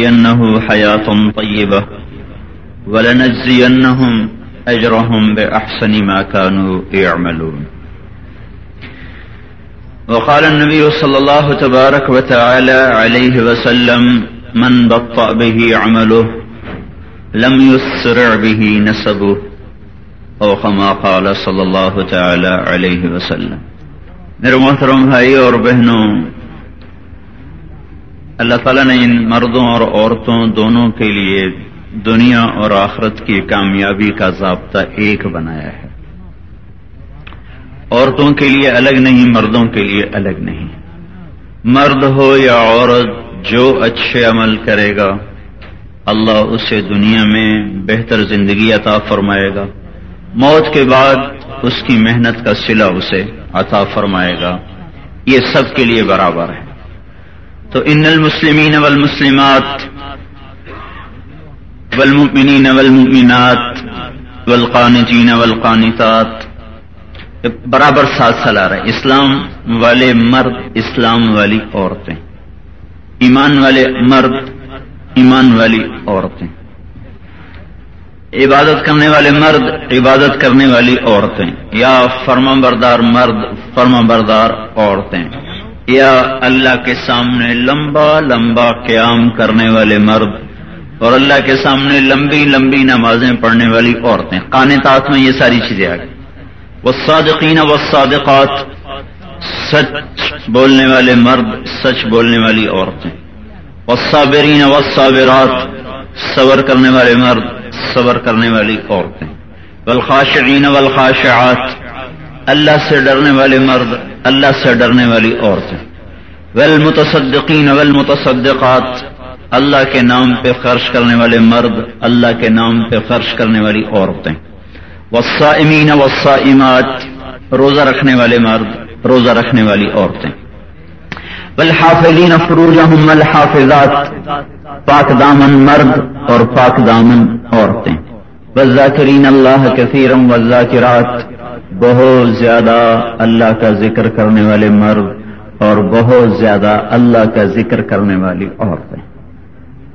أنه حياة طيبة ولنجزينهم أجرهم بأحسن ما كانوا يعملون. وقال النبي صلى الله تبارك وتعالى عليه وسلم، من بطأ به عمله لم يسرع به نسبه. او كما قال صلى الله تعالى عليه وسلم. میرے محترم بھائی اور بہنوں اللہ تعالیٰ نے ان مردوں اور عورتوں دونوں کے لیے دنیا اور آخرت کی کامیابی کا ضابطہ ایک بنایا ہے۔ عورتوں کے لیے الگ نہیں، مردوں کے لیے الگ نہیں۔ مرد ہو یا عورت، جو اچھے عمل کرے گا، اللہ اسے دنیا میں بہتر زندگی عطا فرمائے گا۔ موت کے بعد اس کی محنت کا سلا اسے عطا فرمائے گا۔ یہ سب کے لیے برابر ہے۔ تو ان المسلمین والمسلمات والمؤمنین والمؤمنات والقانتین والقانتات برابر ساتھ سلا رہا ہے۔ اسلام والے مرد، اسلام والی عورتیں۔ ایمان والے مرد، ایمان والی عورتیں۔ عبادت کرنے والے مرد، عبادت کرنے والی عورتیں۔ یا فرما بردار مرد فرما بردار عورتیں۔ یا اللہ کے سامنے لمبا لمبا قیام کرنے والے مرد اور اللہ کے سامنے لمبی لمبی نمازیں پڑھنے والی عورتیں۔ قانتات میں یہ ساری چیزیں آ گئی وہ صادقین و صادقات سچ بولنے والے مرد، سچ بولنے والی عورتیں۔ والصابرین والصابرات، صبر کرنے والے مرد، صبر کرنے والی عورتیں۔ والخاشعین والخاشعات، اللہ سے ڈرنے والے مرد اللہ سے ڈرنے والی عورتیں۔ والمتصدقین والمتصدقات۔ اللہ کے نام پہ خرچ کرنے والے مرد، اللہ کے نام پہ خرچ کرنے والی عورتیں۔ والصائمین والصائمات۔ روزہ رکھنے والے مرد، روزہ رکھنے والی عورتیں۔ والحافظین فروجہم والحافظات۔ پاک دامن مرد اور پاک دامن عورتیں۔ والذاکرین اللہ کثیرم والذاکرات بہت زیادہ اللہ کا ذکر کرنے والے مرد اور بہت زیادہ اللہ کا ذکر کرنے والی عورتیں۔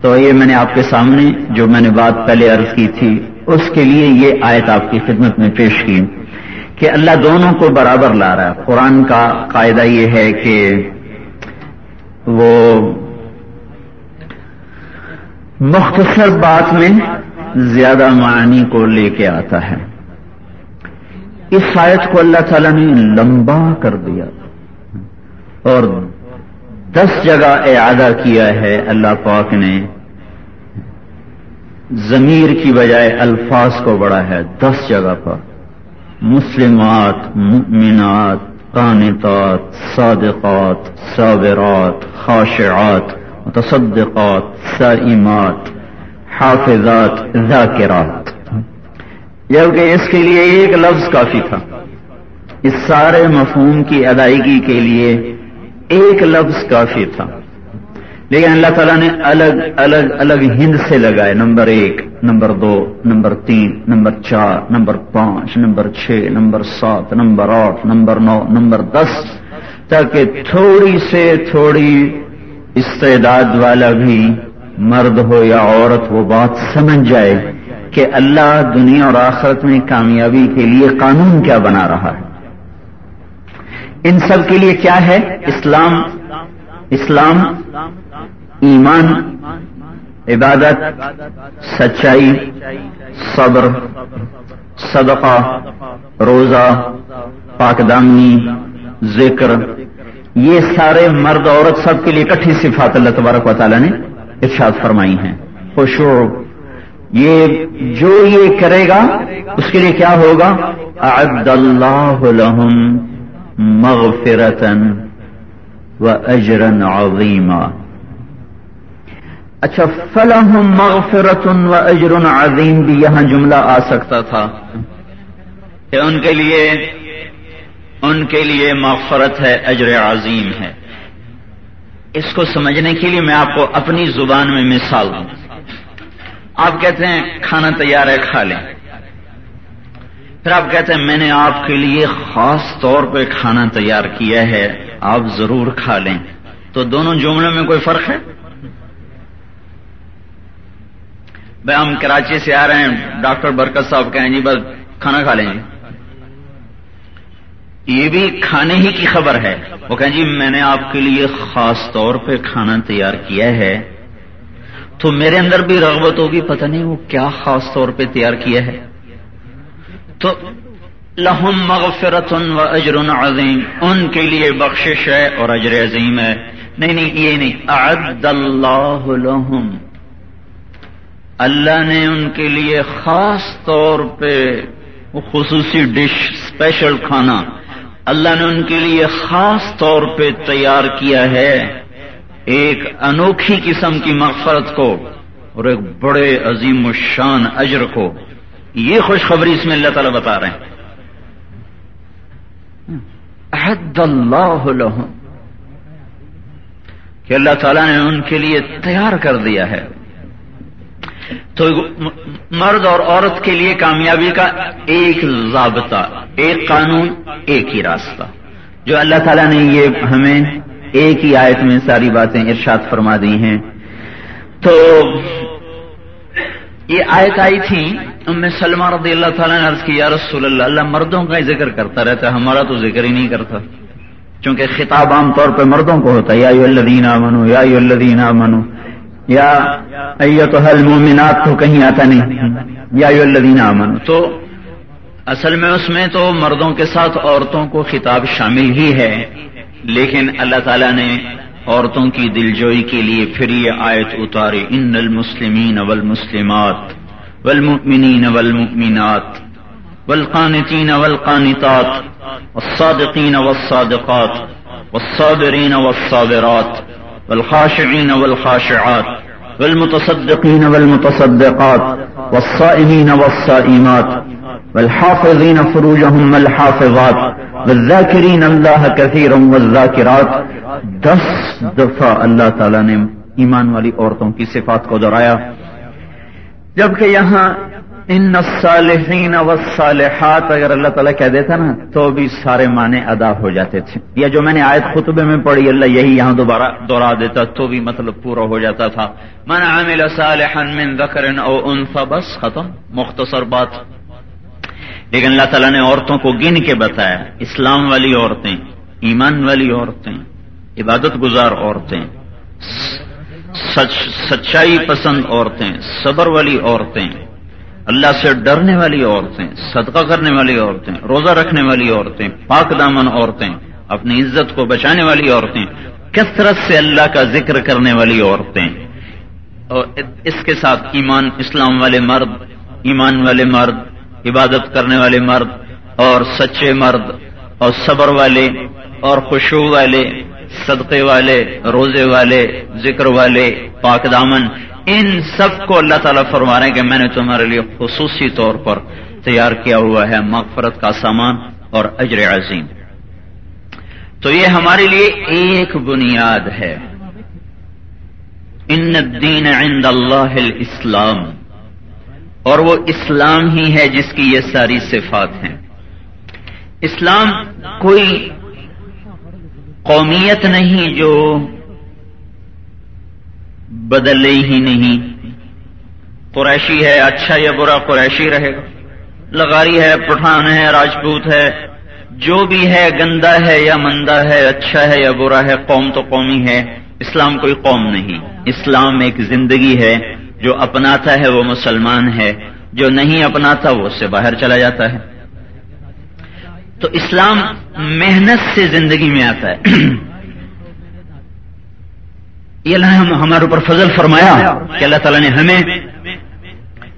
تو یہ میں نے آپ کے سامنے جو میں نے بات پہلے عرض کی تھی، اس کے لیے یہ آیت آپ کی خدمت میں پیش کی۔ کہ اللہ دونوں کو برابر لا رہا ہے۔ قرآن کا قاعدہ یہ ہے کہ وہ مختصر بات میں زیادہ معنی کو لے کے آتا ہے۔ اس آیت کو اللہ تعالیٰ نے لمبا کر دیا اور دس جگہ اعادہ کیا ہے اللہ پاک نے۔ ضمیر کی بجائے الفاظ کو بڑا ہے دس جگہ پر۔ مسلمات، مؤمنات، قانتات، صادقات، صابرات، خاشعات، متصدقات، سائمات، حافظات، ذاکرات۔ جبکہ اس کے لیے ایک لفظ کافی تھا۔ اس سارے مفہوم کی ادائیگی کے لیے ایک لفظ کافی تھا۔ لیکن اللہ تعالیٰ نے الگ الگ الگ ہند سے لگائے۔ نمبر ایک، نمبر دو، نمبر تین، نمبر چار، نمبر پانچ، نمبر چھ، نمبر سات، نمبر آٹھ، نمبر نو، نمبر دس، تاکہ تھوڑی سے تھوڑی استعداد والا بھی مرد ہو یا عورت وہ بات سمجھ جائے۔ کہ اللہ دنیا اور آخرت میں کامیابی کے لیے قانون کیا بنا رہا ہے۔ ان سب کے لیے کیا ہے؟ اسلام اسلام، ایمان، عبادت، سچائی، صبر، صدقہ، روزہ، پاکدامنی، ذکر۔ یہ سارے مرد عورت سب کے لیے کٹھی صفات اللہ تبارک و تعالیٰ نے ارشاد فرمائی ہیں۔ خوشو یہ جو یہ کرے گا، اس کے لیے کیا ہوگا؟ اعد اللہ لهم مغفرتا و اجرا عظیما۔ اچھا فلحم مغفرت و اجر عظیم بھی یہاں جملہ آ سکتا تھا کہ ان کے لیے، ان کے لیے مغفرت ہے، اجر عظیم ہے۔ اس کو سمجھنے کے لیے میں آپ کو اپنی زبان میں مثال دوں۔ آپ کہتے ہیں کھانا تیار ہے، کھا لیں۔ پھر آپ کہتے ہیں میں نے آپ کے لیے خاص طور پہ کھانا تیار کیا ہے، آپ ضرور کھا لیں۔ تو دونوں جملوں میں کوئی فرق ہے؟ بھائی، ہم کراچی سے آ رہے ہیں، ڈاکٹر برکت صاحب کہیں جی بس کھانا کھا لیں۔ گے یہ بھی کھانے ہی کی خبر ہے۔ وہ کہیں جی میں نے آپ کے لیے خاص طور پہ کھانا تیار کیا ہے۔ تو میرے اندر بھی رغبت ہوگی، پتہ نہیں وہ کیا خاص طور پہ تیار کیا ہے۔ تو لہم مغفرت و اجر عظیم، ان کے لیے بخشش ہے اور اجر عظیم ہے۔ نہیں نہیں، یہ نہیں، اعد اللہ لہم۔ اللہ نے ان کے لیے خاص طور پہ خصوصی ڈش اسپیشل کھانا، اللہ نے ان کے لیے خاص طور پہ تیار کیا ہے۔ ایک انوکھی قسم کی مغفرت کو اور ایک بڑے عظیم الشان اجر کو۔ یہ خوشخبری اس میں اللہ تعالیٰ بتا رہے ہیں۔ حد اللہ لہم۔ کہ اللہ تعالیٰ نے ان کے لیے تیار کر دیا ہے۔ تو مرد اور عورت کے لیے کامیابی کا ایک ضابطہ ایک قانون ایک ہی راستہ۔ جو اللہ تعالیٰ نے یہ ہمیں ایک ہی آیت میں ساری باتیں ارشاد فرما دی ہیں۔ تو یہ آیت آئی تھی، ام سلمہ رضی اللہ تعالیٰ نے عرض کی، یا رسول اللہ اللہ مردوں کا ہی ذکر کرتا رہتا ہے، ہمارا تو ذکر ہی نہیں کرتا۔ چونکہ خطاب عام طور پہ مردوں کو ہوتا ہے، یا الذین آمنو یا الذین آمنو یا ایتو حل مومنات تو کہیں آتا نہیں، یا الذین آمنو تو اصل میں اس میں تو مردوں کے ساتھ عورتوں کو خطاب شامل ہی ہے۔ لیکن اللہ تعالیٰ نے عورتوں کی دلجوئی کے لیے پھر یہ آیت اتاری ان المسلمین والمسلمات والمؤمنین والمؤمنات والقانتین والقانتات والصادقین والصادقات والصابرین والصابرات والخاشعین والخاشعات والمتصدقین والمتصدقات والصائمین والصائمات والحافظین فروجهم والحافظات والذاکرین اللہ کثیرا والذاکرات۔ دس دفعہ اللہ تعالیٰ نے ایمان والی عورتوں کی صفات کو دہرایا۔ جبکہ یہاں ان صالحین والصالحات، اگر اللہ تعالیٰ کہہ دیتا نا، تو بھی سارے معنی ادا ہو جاتے تھے۔ یا جو میں نے آیت خطبے میں پڑھی، اللہ یہی یہاں دوبارہ دوہرا دیتا، تو بھی مطلب پورا ہو جاتا تھا۔ من عمل صالحا من ذکر او انثى بس ختم، مختصر بات۔ لیکن اللہ تعالیٰ نے عورتوں کو گن کے بتایا، اسلام والی عورتیں، ایمان والی عورتیں، عبادت گزار عورتیں، سچ، سچائی پسند عورتیں، صبر والی عورتیں، اللہ سے ڈرنے والی عورتیں، صدقہ کرنے والی عورتیں، روزہ رکھنے والی عورتیں، پاک دامن عورتیں، اپنی عزت کو بچانے والی عورتیں کثرت سے اللہ کا ذکر کرنے والی عورتیں، اور اس کے ساتھ ایمان، اسلام والے مرد، ایمان والے مرد عبادت کرنے والے مرد اور سچے مرد اور صبر والے اور خوشبو والے، صدقے والے، روزے والے، ذکر والے، پاک دامن، ان سب کو اللہ تعالیٰ فرما رہے ہیں کہ میں نے تمہارے لیے خصوصی طور پر تیار کیا ہوا ہے مغفرت کا سامان اور اجر عظیم۔ تو یہ ہمارے لیے ایک بنیاد ہے۔ ان الدین عند اللہ الاسلام۔ اور وہ اسلام ہی ہے جس کی یہ ساری صفات ہیں۔ اسلام کوئی قومیت نہیں جو بدلے ہی نہیں۔ قریشی ہے اچھا یا برا قریشی رہے گا۔ لغاری ہے، پٹھان ہے، راجپوت ہے۔ جو بھی ہے، گندا ہے یا مندا ہے اچھا ہے یا برا ہے، قوم تو قومی ہے۔ اسلام کوئی قوم نہیں۔ اسلام ایک زندگی ہے۔ جو اپناتا ہے وہ مسلمان ہے، جو نہیں اپناتا وہ اس سے باہر چلا جاتا ہے۔ تو اسلام محنت سے زندگی میں آتا ہے۔ یہ اللہ ہمارے اوپر فضل فرمایا کہ اللہ تعالیٰ نے ہمیں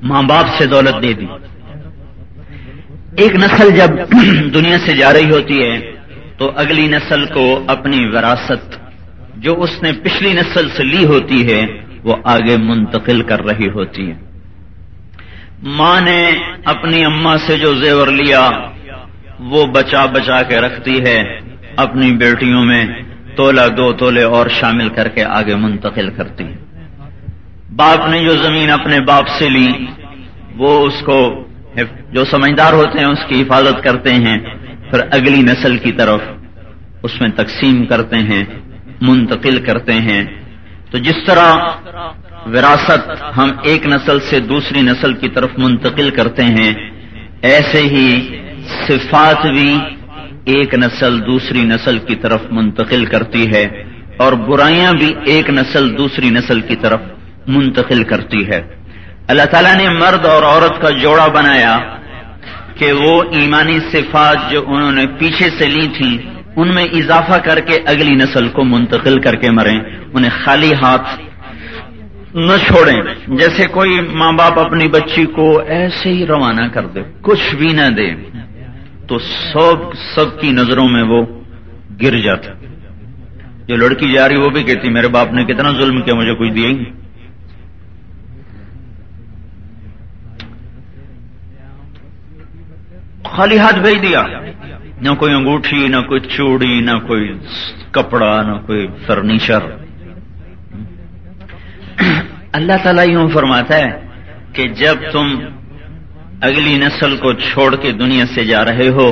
ماں باپ سے دولت دے دی۔ ایک نسل جب دنیا سے جا رہی ہوتی ہے، تو اگلی نسل کو اپنی وراثت، جو اس نے پچھلی نسل سے لی ہوتی ہے وہ آگے منتقل کر رہی ہوتی ہے ماں نے اپنی اما سے جو زیور لیا، وہ بچا بچا کے رکھتی ہے۔ اپنی بیٹیوں میں تولا دو تولے اور شامل کر کے آگے منتقل کرتی ہے باپ نے جو زمین اپنے باپ سے لی، وہ اس کو جو سمجھدار ہوتے ہیں، اس کی حفاظت کرتے ہیں۔ پھر اگلی نسل کی طرف اس میں تقسیم کرتے ہیں، منتقل کرتے ہیں۔ تو جس طرح وراثت ہم ایک نسل سے دوسری نسل کی طرف منتقل کرتے ہیں، ایسے ہی صفات بھی ایک نسل دوسری نسل کی طرف منتقل کرتی ہے اور برائیاں بھی ایک نسل دوسری نسل کی طرف منتقل کرتی ہے۔ اللہ تعالیٰ نے مرد اور عورت کا جوڑا بنایا کہ وہ ایمانی صفات جو انہوں نے پیچھے سے لی تھیں ان میں اضافہ کر کے اگلی نسل کو منتقل کر کے مریں، انہیں خالی ہاتھ نہ چھوڑیں۔ جیسے کوئی ماں باپ اپنی بچی کو ایسے ہی روانہ کر دے، کچھ بھی نہ دے، تو سب سب کی نظروں میں وہ گر جاتا۔ جو لڑکی جا رہی وہ بھی کہتی، میرے باپ نے کتنا ظلم کیا، مجھے کچھ دیا ہی خالی ہاتھ بھیج دیا۔ نہ کوئی انگوٹھی، نہ کوئی چوڑی، نہ کوئی کپڑا، نہ کوئی فرنیچر۔ اللہ تعالیٰ یوں فرماتا ہے کہ جب تم اگلی نسل کو چھوڑ کے دنیا سے جا رہے ہو،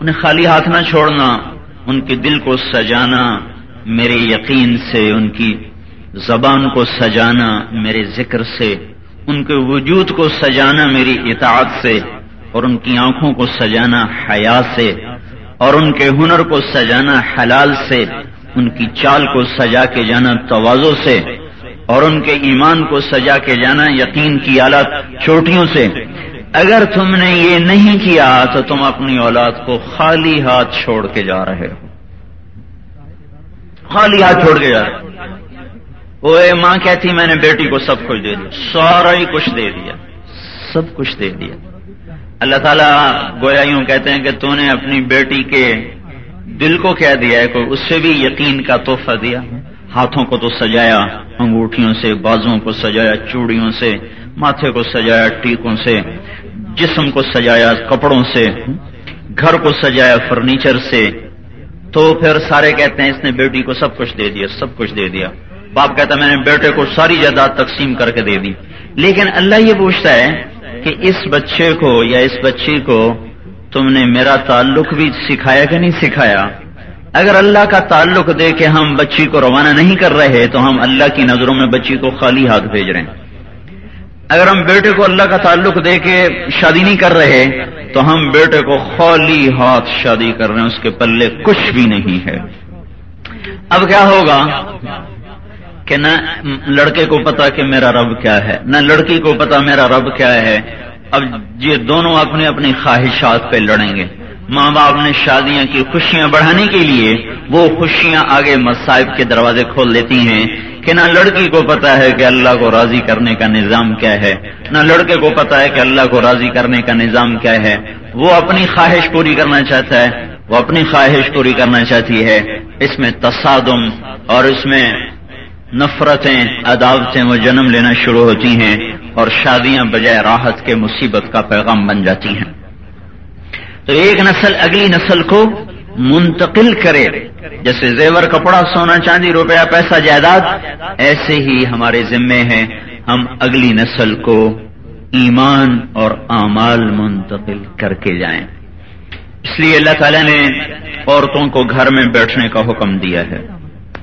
انہیں خالی ہاتھ نہ چھوڑنا، ان کے دل کو سجانا، میرے یقین سے، ان کی زبان کو سجانا، میرے ذکر سے، ان کے وجود کو سجانا، میری اطاعت سے، اور ان کی آنکھوں کو سجانا، حیا سے۔ اور ان کے ہنر کو سجانا حلال سے، ان کی چال کو سجا کے جانا توازوں سے، اور ان کے ایمان کو سجا کے جانا یقین کی آلات چوٹیوں سے۔ اگر تم نے یہ نہیں کیا تو تم اپنی اولاد کو خالی ہاتھ چھوڑ کے جا رہے ہو۔ خالی ہاتھ چھوڑ کے جا رہے وہ ماں کہتی میں نے بیٹی کو سب کچھ دے دیا، سارا ہی کچھ دے دیا، سب کچھ دے دیا۔ اللہ تعالیٰ گویا یوں کہتے ہیں کہ تو نے اپنی بیٹی کے دل کو کہہ دیا ہے، کوئی اس سے بھی یقین کا تحفہ دیا۔ ہاتھوں کو تو سجایا، انگوٹھیوں سے، بازوں کو سجایا، چوڑیوں سے، ماتھے کو سجایا، ٹیکوں سے، جسم کو سجایا، کپڑوں سے، گھر کو سجایا، فرنیچر سے۔ تو پھر سارے کہتے ہیں، اس نے بیٹی کو سب کچھ دے دیا، سب کچھ دے دیا۔ باپ کہتا میں نے بیٹے کو ساری جائیداد تقسیم کر کے دے دی۔ لیکن اللہ یہ پوچھتا ہے کہ اس بچے کو یا اس بچی کو تم نے میرا تعلق بھی سکھایا کہ نہیں سکھایا؟ اگر اللہ کا تعلق دے کے ہم بچی کو روانہ نہیں کر رہے، تو ہم اللہ کی نظروں میں بچی کو خالی ہاتھ بھیج رہے ہیں۔ اگر ہم بیٹے کو اللہ کا تعلق دے کے شادی نہیں کر رہے، تو ہم بیٹے کو خالی ہاتھ شادی کر رہے ہیں، اس کے پلے کچھ بھی نہیں ہے۔ اب کیا ہوگا؟ کہ نہ لڑکے کو پتا کہ میرا رب کیا ہے، نہ لڑکی کو پتا میرا رب کیا ہے۔ اب یہ دونوں اپنی اپنی خواہشات پہ لڑیں گے۔ ماں باپ نے شادیاں کی خوشیاں بڑھانے کے لیے وہ خوشیاں آگے مصائب کے دروازے کھول لیتی ہیں کہ نہ لڑکی کو پتا ہے کہ اللہ کو راضی کرنے کا نظام کیا ہے، نہ لڑکے کو پتا ہے کہ اللہ کو راضی کرنے کا نظام کیا ہے۔ وہ اپنی خواہش پوری کرنا چاہتا ہے، وہ اپنی خواہش پوری کرنا چاہتی ہے۔ اس میں تصادم اور اس میں نفرتیں، عداوتیں وہ جنم لینا شروع ہوتی ہیں اور شادیاں بجائے راحت کے مصیبت کا پیغام بن جاتی ہیں۔ تو ایک نسل اگلی نسل کو منتقل کرے۔ جیسے زیور کپڑا، سونا، چاندی، روپیہ، پیسہ، جائیداد، ایسے ہی ہمارے ذمے ہیں۔ ہم اگلی نسل کو ایمان اور اعمال منتقل کر کے جائیں۔ اس لیے اللہ تعالی نے عورتوں کو گھر میں بیٹھنے کا حکم دیا ہے۔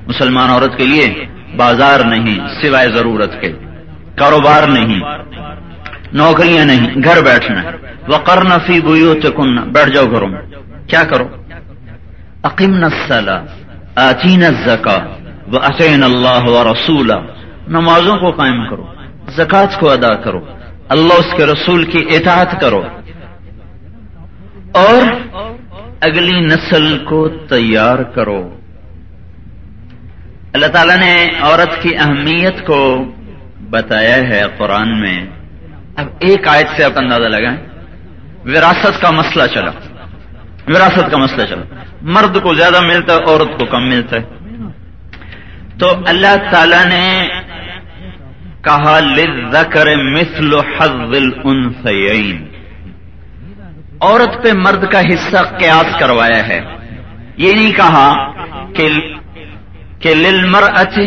مسلمان عورت کے لیے بازار نہیں، سوائے ضرورت کے۔ کاروبار نہیں، نوکریاں نہیں، گھر بیٹھنا۔ وقر نفی بویو چکن بیٹھ جاؤ گھروں میں۔ کیا کرو؟ عقیم نسلا آتین زکا و عطین اللہ و رسول نمازوں کو قائم کرو زکات کو ادا کرو۔ اللہ اس کے رسول کی اطاعت کرو۔ اور اگلی نسل کو تیار کرو۔ اللہ تعالیٰ نے عورت کی اہمیت کو بتایا ہے قرآن میں۔ اب ایک آیت سے آپ اندازہ لگائیں۔ وراثت کا مسئلہ چلا۔ وراثت کا مسئلہ چلا۔ مرد کو زیادہ ملتا ہے، عورت کو کم ملتا ہے۔ تو اللہ تعالی نے کہا لذکر مثل حظ الانثیین۔ عورت پہ مرد کا حصہ قیاس کروایا ہے۔ یہ نہیں کہا کہ للمرأة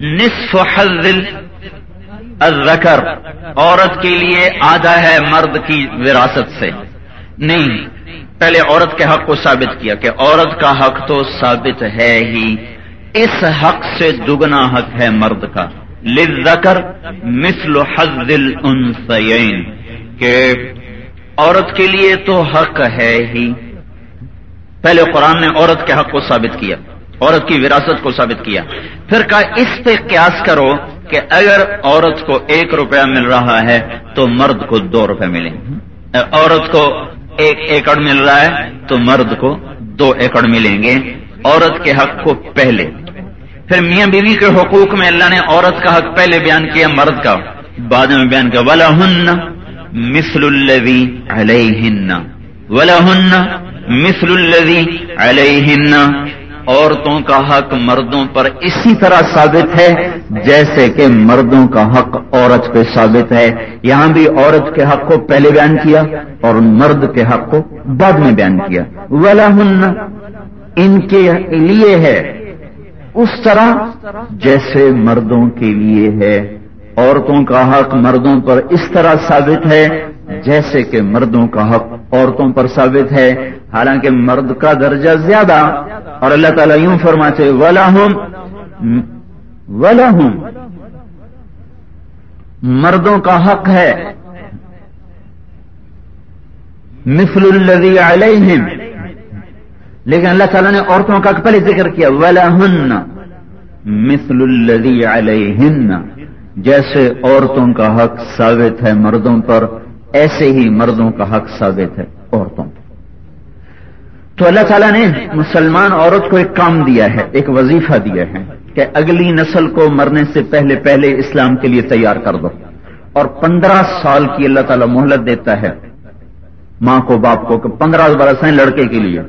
نصف حظ الذکر، عورت کے لیے آدھا ہے مرد کی وراثت سے۔ نہیں، پہلے عورت کے حق کو ثابت کیا کہ عورت کا حق تو ثابت ہے ہی۔ اس حق سے دگنا حق ہے مرد کا۔ لذکر مثل حظ الانثیین، کہ عورت کے لیے تو حق ہے ہی۔ پہلے قرآن نے عورت کے حق کو ثابت کیا۔ عورت کی وراثت کو ثابت کیا۔ پھر کہا، اس پہ قیاس کرو کہ اگر عورت کو ایک روپیہ مل رہا ہے تو مرد کو دو روپے ملیں۔ عورت کو ایک ایکڑ مل رہا ہے تو مرد کو دو ایکڑ ملیں گے۔ عورت کے حق کو پہلے۔ پھر میاں بیوی کے حقوق میں اللہ نے عورت کا حق پہلے بیان کیا، مرد کا۔ بعد میں بیان کیا ولا ہن مسل الوی علیہ ولا ہن مسل الوی علیہ عورتوں کا حق مردوں پر اسی طرح ثابت ہے جیسے کہ مردوں کا حق عورت پہ ثابت ہے۔ یہاں بھی عورت کے حق کو پہلے بیان کیا اور مرد کے حق کو بعد میں بیان کیا۔ ولا ان کے لیے ہے۔ اس طرح جیسے مردوں کے لیے ہے۔ عورتوں کا حق مردوں پر اس طرح ثابت ہے جیسے کہ مردوں کا حق عورتوں پر ثابت ہے۔ حالانکہ مرد کا درجہ زیادہ اور اللہ تعالیٰ یوں فرماتے ولا ہوں مردوں کا حق ہے۔ مثل الذي علیہم لیکن اللہ تعالیٰ نے عورتوں کا پہلے ذکر کیا ولا ہن مثل الذي علیہن جیسے عورتوں کا حق ثابت ہے مردوں پر، ایسے ہی مردوں کا حق ثابت ہے عورتوں پر۔ تو اللہ تعالیٰ نے مسلمان عورت کو ایک کام دیا ہے، ایک وظیفہ دیا ہے کہ اگلی نسل کو مرنے سے پہلے پہلے اسلام کے لیے تیار کر دو۔ اور پندرہ سال کی اللہ تعالیٰ مہلت دیتا ہے ماں کو، باپ کو، کہ پندرہ برس ہیں لڑکے کے لیے۔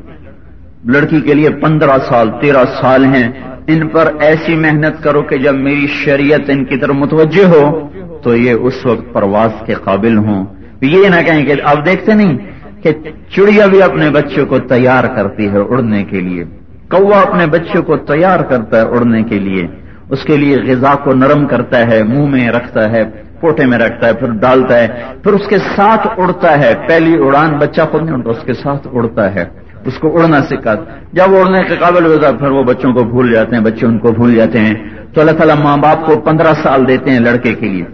لڑکی کے لیے پندرہ سال، تیرہ سال ہیں۔ ان پر ایسی محنت کرو کہ جب میری شریعت ان کی طرف متوجہ ہو تو یہ اس وقت پرواز کے قابل ہوں۔ یہ نہ کہیں کہ آپ دیکھتے نہیں کہ چڑیا بھی اپنے بچوں کو تیار کرتی ہے اڑنے کے لیے۔ کوا اپنے بچوں کو تیار کرتا ہے اڑنے کے لیے۔ اس کے لیے غذا کو نرم کرتا ہے، منہ میں رکھتا ہے، پوٹے میں رکھتا ہے، پھر ڈالتا ہے، پھر اس کے ساتھ اڑتا ہے۔ پہلی اڑان بچہ خود نہیں اڑتا، اس کے ساتھ اڑتا ہے۔ اس کو اڑنا سکھاتا جب اڑنے کے قابل ہوتا پھر وہ بچوں کو بھول جاتے ہیں، بچے ان کو بھول جاتے ہیں۔ تو اللہ تعالیٰ ماں باپ کو پندرہ سال دیتے ہیں لڑکے کے لیے،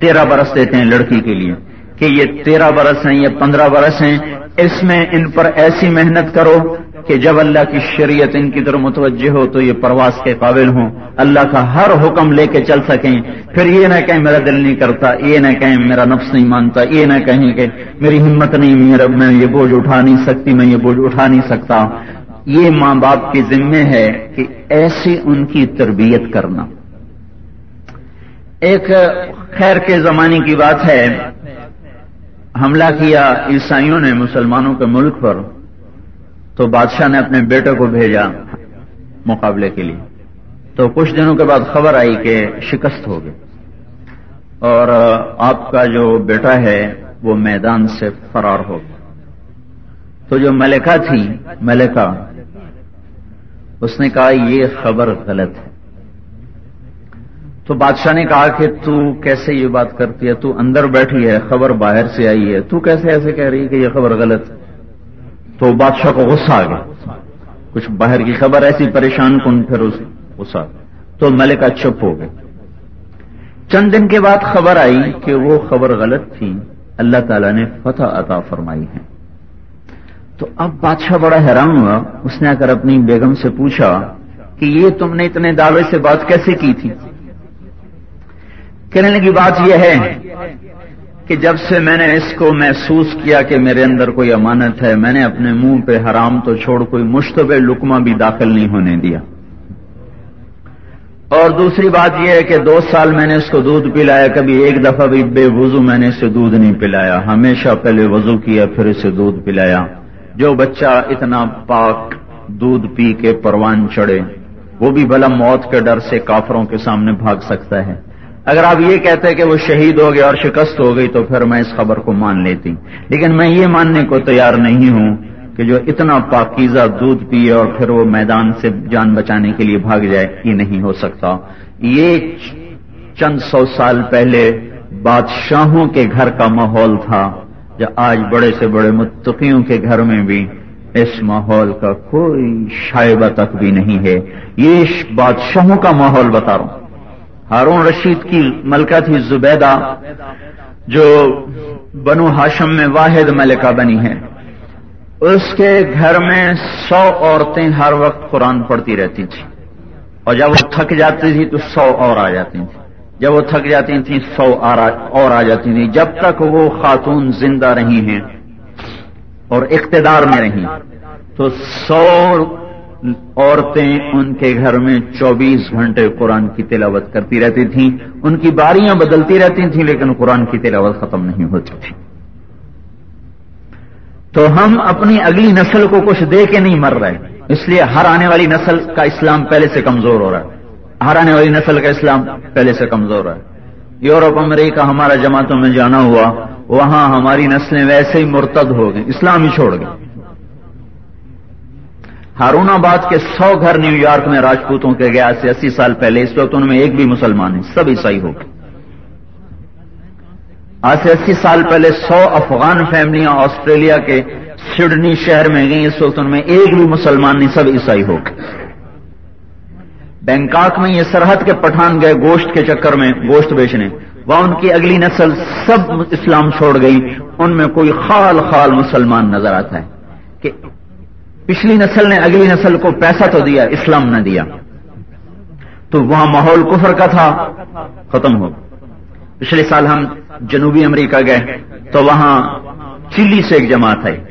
تیرہ برس دیتے ہیں لڑکی کے لیے۔ کہ یہ تیرہ برس ہیں، یہ پندرہ برس ہیں، اس میں ان پر ایسی محنت کرو کہ جب اللہ کی شریعت ان کی طرف متوجہ ہو تو یہ پرواز کے قابل ہوں۔ اللہ کا ہر حکم لے کے چل سکیں۔ پھر یہ نہ کہیں میرا دل نہیں کرتا، یہ نہ کہیں میرا نفس نہیں مانتا، یہ نہ کہیں کہ میری ہمت نہیں، میرا میں یہ بوجھ اٹھا نہیں سکتی، میں یہ بوجھ اٹھا نہیں سکتا۔ یہ ماں باپ کی ذمے ہے کہ ایسی ان کی تربیت کرنا۔ ایک خیر کے زمانے کی بات ہے حملہ کیا عیسائیوں نے مسلمانوں کے ملک پر، تو بادشاہ نے اپنے بیٹے کو بھیجا مقابلے کے لیے۔ تو کچھ دنوں کے بعد خبر آئی کہ شکست ہو گئی۔ اور آپ کا جو بیٹا ہے، وہ میدان سے فرار ہو گیا۔ تو جو ملکہ تھی، ملکہ، اس نے کہا یہ خبر غلط ہے۔ تو بادشاہ نے کہا کہ تو کیسے یہ بات کرتی ہے؟ تو اندر بیٹھی ہے، خبر باہر سے آئی ہے۔ تو کیسے ایسے کہہ رہی ہے کہ یہ خبر غلط؟ ہے تو بادشاہ کو غصہ آ گیا۔ کچھ باہر کی خبر ایسی پریشان کن، پھر اس غصہ۔ تو ملکہ چپ ہو گئے۔ چند دن کے بعد خبر آئی کہ وہ خبر غلط تھی۔ اللہ تعالی نے فتح عطا فرمائی ہے۔ تو اب بادشاہ بڑا حیران ہوا۔ اس نے آ کر اپنی بیگم سے پوچھا کہ یہ تم نے اتنے دعوے سے بات کیسے کی تھی؟ کہنے کی بات یہ ہے کہ جب سے میں نے اس کو محسوس کیا کہ میرے اندر کوئی امانت ہے، میں نے اپنے منہ پہ حرام تو چھوڑ کوئی مشتبہ لکما بھی داخل نہیں ہونے دیا۔ اور دوسری بات یہ ہے کہ دو سال میں نے اس کو دودھ پلایا، کبھی ایک دفعہ بھی بے وضو میں نے اسے دودھ نہیں پلایا۔ ہمیشہ پہلے وضو کیا، پھر اسے دودھ پلایا۔ جو بچہ اتنا پاک دودھ پی کے پروان چڑھے، وہ بھی بھلا موت کے ڈر سے کافروں کے سامنے بھاگ سکتا ہے۔ اگر آپ یہ کہتے کہ وہ شہید ہو گیا اور شکست ہو گئی تو پھر میں اس خبر کو مان لیتی۔ لیکن میں یہ ماننے کو تیار نہیں ہوں کہ جو اتنا پاکیزہ دودھ پیے اور پھر وہ میدان سے جان بچانے کے لیے بھاگ جائے یہ نہیں ہو سکتا۔ یہ چند سو سال پہلے بادشاہوں کے گھر کا ماحول تھا، جو آج بڑے سے بڑے متقیوں کے گھر میں بھی اس ماحول کا کوئی شائبہ تک بھی نہیں ہے۔ یہ بادشاہوں کا ماحول بتا رہا ہوں۔ ہارون رشید کی ملکہ تھی زبیدہ، جو بنو ہاشم میں واحد ملکہ بنی ہے اس کے گھر میں سو عورتیں ہر وقت قرآن پڑھتی رہتی تھیں۔ اور جب وہ تھک جاتی تھی تو سو اور آ جاتی تھیں۔ جب وہ تھک جاتی تھیں، سو اور آ جاتی تھیں۔ جب تک وہ خاتون زندہ رہی ہیں اور اقتدار میں رہی تو سو عورتیں ان کے گھر میں چوبیس گھنٹے قرآن کی تلاوت کرتی رہتی تھیں، ان کی باریاں بدلتی رہتی تھیں، لیکن قرآن کی تلاوت ختم نہیں ہوتی تھی تو ہم اپنی اگلی نسل کو کچھ دے کے نہیں مر رہے، اس لیے ہر آنے والی نسل کا اسلام پہلے سے کمزور ہو رہا ہے۔ ہر آنے والی نسل کا اسلام پہلے سے کمزور ہے۔ یورپ، امریکہ، ہمارا جماعتوں میں جانا ہوا، وہاں ہماری نسلیں ویسے ہی مرتد ہو گئیں، اسلام ہی چھوڑ گئے ہارون آباد کے سو گھر نیو یارک میں راجپوتوں کے گیا سے اسی سال پہلے اس وقت ان میں ایک بھی مسلمان ہے سب عیسائی ہو گئے۔ آج سے اسی سال پہلے سو افغان فیملیاں آسٹریلیا کے سڈنی شہر میں گئی اس وقت ان میں ایک بھی مسلمان نہیں، سب عیسائی ہو گئے۔ بینکاک میں یہ سرحد کے پٹھان گئے گوشت کے چکر میں گوشت بیچنے۔ وہاں ان کی اگلی نسل سب اسلام چھوڑ گئی، ان میں کوئی خال خال مسلمان نظر آتا ہے کہ پچھلی نسل نے اگلی نسل کو پیسہ تو دیا، اسلام نہ دیا۔ تو وہاں ماحول کفر کا تھا، ختم ہو۔ پچھلے سال ہم جنوبی امریکہ گئے، تو وہاں چلی سے ایک جماعت ہے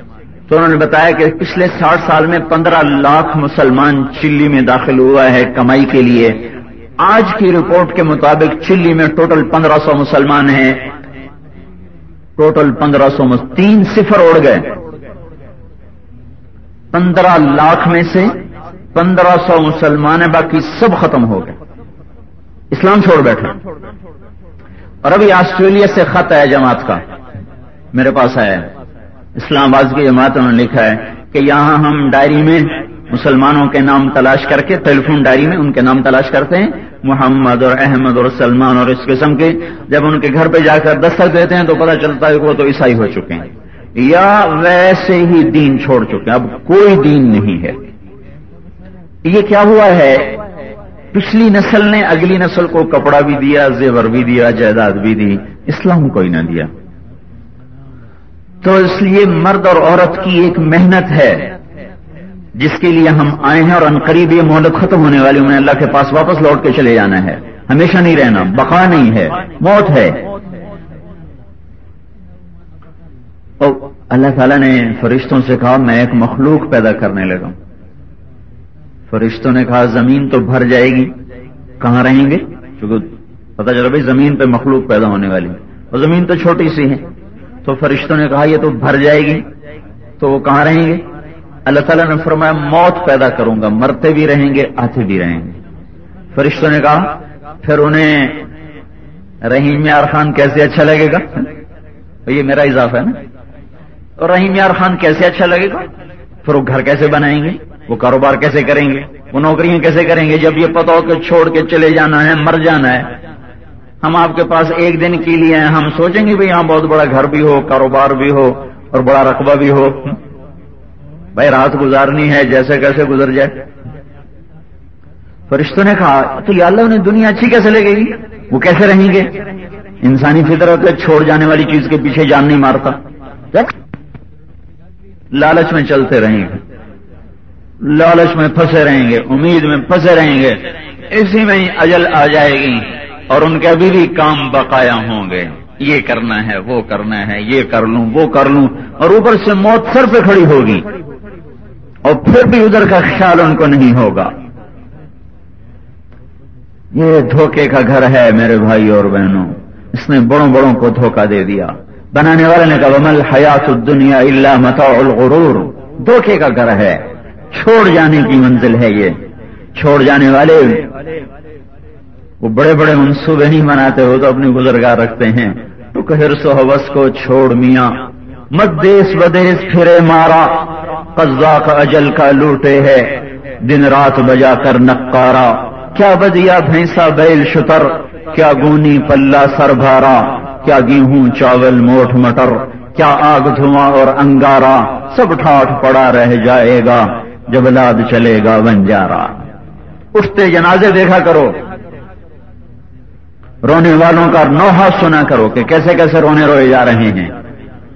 تو انہوں نے بتایا کہ پچھلے ساٹھ سال میں پندرہ لاکھ مسلمان چلی میں داخل ہوا ہے کمائی کے لیے۔ آج کی رپورٹ کے مطابق چلی میں ٹوٹل پندرہ سو مسلمان ہیں۔ ٹوٹل پندرہ سو تین صفر اڑ گئے۔ پندرہ لاکھ میں سے پندرہ سو مسلمان ہیں، باقی سب ختم ہو گئے۔ اسلام چھوڑ بیٹھے۔ اور ابھی آسٹریلیا سے خط آیا جماعت کا۔ میرے پاس آیا۔ اسلام آباد کی جماعت انہوں نے لکھا ہے کہ یہاں ہم ڈائری میں مسلمانوں کے نام تلاش کر کے ٹیلی فون ڈائری میں ان کے نام تلاش کرتے ہیں۔ محمد اور احمد اور سلمان اور اس قسم کے۔ جب ان کے گھر پہ جا کر دستک دیتے ہیں تو پتہ چلتا ہے کہ وہ تو عیسائی ہو چکے ہیں۔ یا ویسے ہی دین چھوڑ چکے ہیں۔ اب کوئی دین نہیں ہے۔ یہ کیا ہوا ہے؟ پچھلی نسل نے اگلی نسل کو کپڑا بھی دیا، زیور بھی دیا، جائیداد بھی دی۔ اسلام کوئی نہ دیا۔ تو اس لیے مرد اور عورت کی ایک محنت ہے۔ جس کے لیے ہم آئے ہیں اور قریب یہ مہلت ختم ہونے والی انہیں اللہ کے پاس واپس لوٹ کے چلے جانا ہے۔ ہمیشہ نہیں رہنا، بقا نہیں ہے، موت ہے۔ اور اللہ تعالیٰ نے فرشتوں سے کہا، میں ایک مخلوق پیدا کرنے لگا فرشتوں نے کہا، زمین تو بھر جائے گی، کہاں رہیں گے؟ کیونکہ پتا چلا بھائی، زمین پہ مخلوق پیدا ہونے والی اور زمین تو چھوٹی سی ہے۔ تو فرشتوں نے کہا، یہ تو بھر جائے گی، تو وہ کہاں رہیں گے؟ اللہ تعالیٰ نے فرمایا، موت پیدا کروں گا، مرتے بھی رہیں گے، آتے بھی رہیں گے۔ فرشتوں نے کہا، پھر انہیں رحیم یار خان کیسے اچھا لگے گا؟ یہ میرا اضافہ ہے نا۔ اور رحیم یار خان کیسے اچھا لگے گا؟ پھر وہ گھر کیسے بنائیں گے؟ وہ کاروبار کیسے کریں گے؟ وہ نوکریاں کیسے کریں گے؟ جب یہ پتا ہو کہ چھوڑ کے چلے جانا ہے، مر جانا ہے، ہم آپ کے پاس ایک دن کے لیے ہیں، ہم سوچیں گے یہاں بہت بڑا گھر بھی ہو، کاروبار بھی ہو اور بڑا رقبہ بھی ہو۔ بھائی رات گزارنی ہے، جیسے کیسے گزر جائے۔ فرشتوں نے کہا، تو یا اللہ انہیں دنیا اچھی کیسے لگے گی؟ وہ کیسے رہیں گے؟ انسانی فطرت چھوڑ جانے والی چیز کے پیچھے جان نہیں مارتا۔ لالچ میں چلتے رہیں گے۔ لالچ میں پھنسے رہیں گے، امید میں پھنسے رہیں گے۔ اسی میں ہی اجل آ جائے گی اور ان کے ابھی بھی کام بقایا ہوں گے۔ یہ کرنا ہے، وہ کرنا ہے، یہ کر لوں، وہ کر لوں۔ اور اوپر سے موت سر پہ کھڑی ہوگی۔ اور پھر بھی ادھر کا خیال ان کو نہیں ہوگا۔ یہ دھوکے کا گھر ہے میرے بھائی اور بہنوں۔ اس نے بڑوں بڑوں کو دھوکہ دے دیا۔ بنانے والے نے کہا مل حیات دنیا اللہ متا الغرور۔ دھوکے کا گھر ہے، چھوڑ جانے کی منزل ہے یہ۔ چھوڑ جانے والے، وہ بڑے بڑے منصوبے نہیں مناتے ہو تو اپنی گزرگاہ رکھتے ہیں۔ تو سو حوث کو چھوڑ میاں۔ مت دیس بدیس پھرے مارا۔ قزا کا اجل کا لوٹے ہے۔ دن رات بجا کر نکارا کیا بدیا بھینسا بیل شتر، کیا گونی پلہ سر بھارا۔ کیا گیہوں، چاول موٹ مٹر، کیا آگ، دھواں اور انگارا، سب ٹھاٹ پڑا رہ جائے گا، جب لاد چلے گا بنجارا اٹھتے جنازے دیکھا کرو۔ رونے والوں کا نوحہ سنا کرو کہ کیسے کیسے رونے روئے جا رہے ہیں۔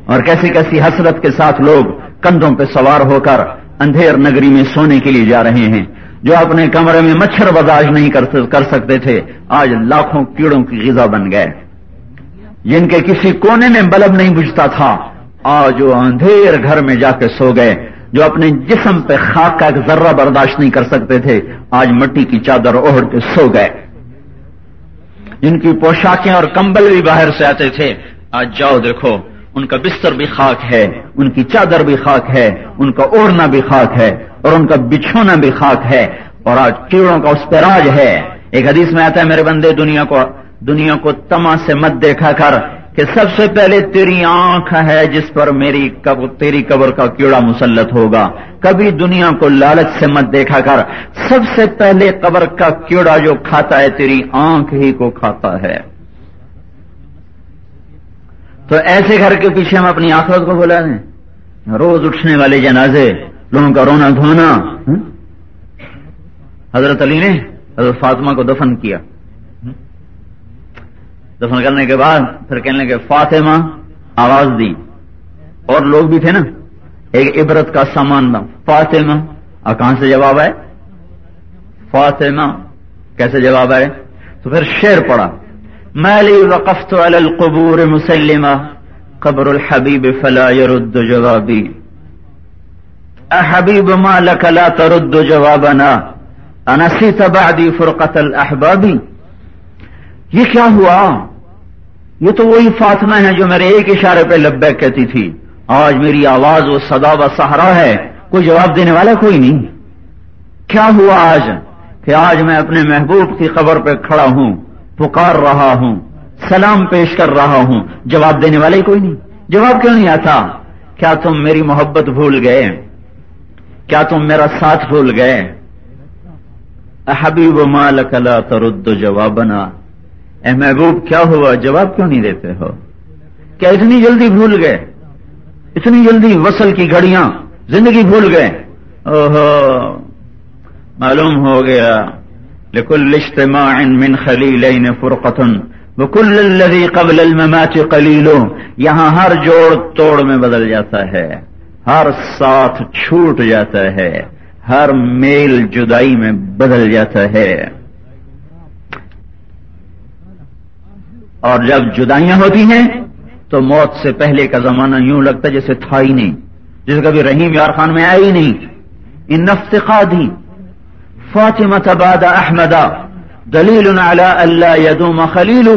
اور کیسی کیسی حسرت کے ساتھ لوگ کندھوں پہ سوار ہو کر اندھیر نگری میں سونے کے لیے جا رہے ہیں۔ جو اپنے کمرے میں مچھر برداشت نہیں کر سکتے تھے، آج لاکھوں کیڑوں کی غذا بن گئے۔ جن کے کسی کونے میں بلب نہیں بجھتا تھا، آج وہ اندھیر گھر میں جا کے سو گئے، جو اپنے جسم پہ خاک کا ایک ذرہ برداشت نہیں کر سکتے تھے، آج مٹی کی چادر اوڑھ کے سو گئے۔ جن کی پوشاکیں اور کمبل بھی باہر سے آتے تھے، آج جاؤ دیکھو، ان کا بستر بھی خاک ہے، ان کی چادر بھی خاک ہے، ان کا اوڑھنا بھی خاک ہے، اور ان کا بچھونا بھی خاک ہے۔ اور آج کیڑوں کا اس پہ راج ہے۔ ایک حدیث میں آتا ہے، میرے بندے، دنیا کو دنیا کو تما سے مت دیکھا کر کہ سب سے پہلے تیری آنکھ ہے جس پر میری تیری قبر کا کیڑا مسلط ہوگا۔ کبھی دنیا کو لالچ سے مت دیکھا کر۔ سب سے پہلے قبر کا کیڑا جو کھاتا ہے تیری آنکھ ہی کو کھاتا ہے۔ تو ایسے گھر کے پیچھے ہم اپنی آخرت کو بلا دیں۔ روز اٹھنے والے جنازے، لوگوں کا رونا دھونا۔ حضرت علی نے حضرت فاطمہ کو دفن کیا۔ دفن کرنے کے بعد پھر کہنے لگے، فاطمہ، آواز دی۔ اور لوگ بھی تھے نا، ایک عبرت کا سامان تھا۔ فاطمہ اور کہاں سے جواب آئے؟ فاطمہ، کیسے جواب آئے؟ تو پھر شیر پڑا مالی وقفت على القبور مسلمة قبر الحبيب فلا يرد جوابي۔ احبیب ما لك لا ترد جوابنا۔ انسیت بعدی فرقت الاحبابی یہ کیا ہوا؟ یہ تو وہی فاطمہ ہے جو میرے ایک اشارے پہ لبیک کہتی تھی، آج میری آواز و صدا و سہارا ہے، کوئی جواب دینے والا کوئی نہیں۔ کیا ہوا آج؟ کہ آج میں اپنے محبوب کی خبر پہ کھڑا ہوں، پکار رہا ہوں، سلام پیش کر رہا ہوں۔ جواب دینے والے کوئی نہیں۔ جواب کیوں نہیں آتا؟ کیا تم میری محبت بھول گئے؟ کیا تم میرا ساتھ بھول گئے؟ حبیب مالک لا ترد جوابنا۔ اے محبوب، کیا ہوا؟ جواب کیوں نہیں دیتے ہو؟ کیا اتنی جلدی بھول گئے؟ اتنی جلدی وصل کی گھڑیاں زندگی بھول گئے؟ اوہو، معلوم ہو گیا۔ لكل اجتماع من خليلين فرقة وكل الذي قبل الممات قليل یہاں ہر جوڑ توڑ میں بدل جاتا ہے۔ ہر ساتھ چھوٹ جاتا ہے۔ ہر میل جدائی میں بدل جاتا ہے۔ اور جب جدائیاں ہوتی ہیں تو موت سے پہلے کا زمانہ یوں لگتا ہے جیسے تھا ہی نہیں، جیسے کبھی رحیم یار خان میں آیا ہی نہیں۔ ان نفتقا دی فاطمہ بعد احمد، دلیل اللہ یدوم خلیل،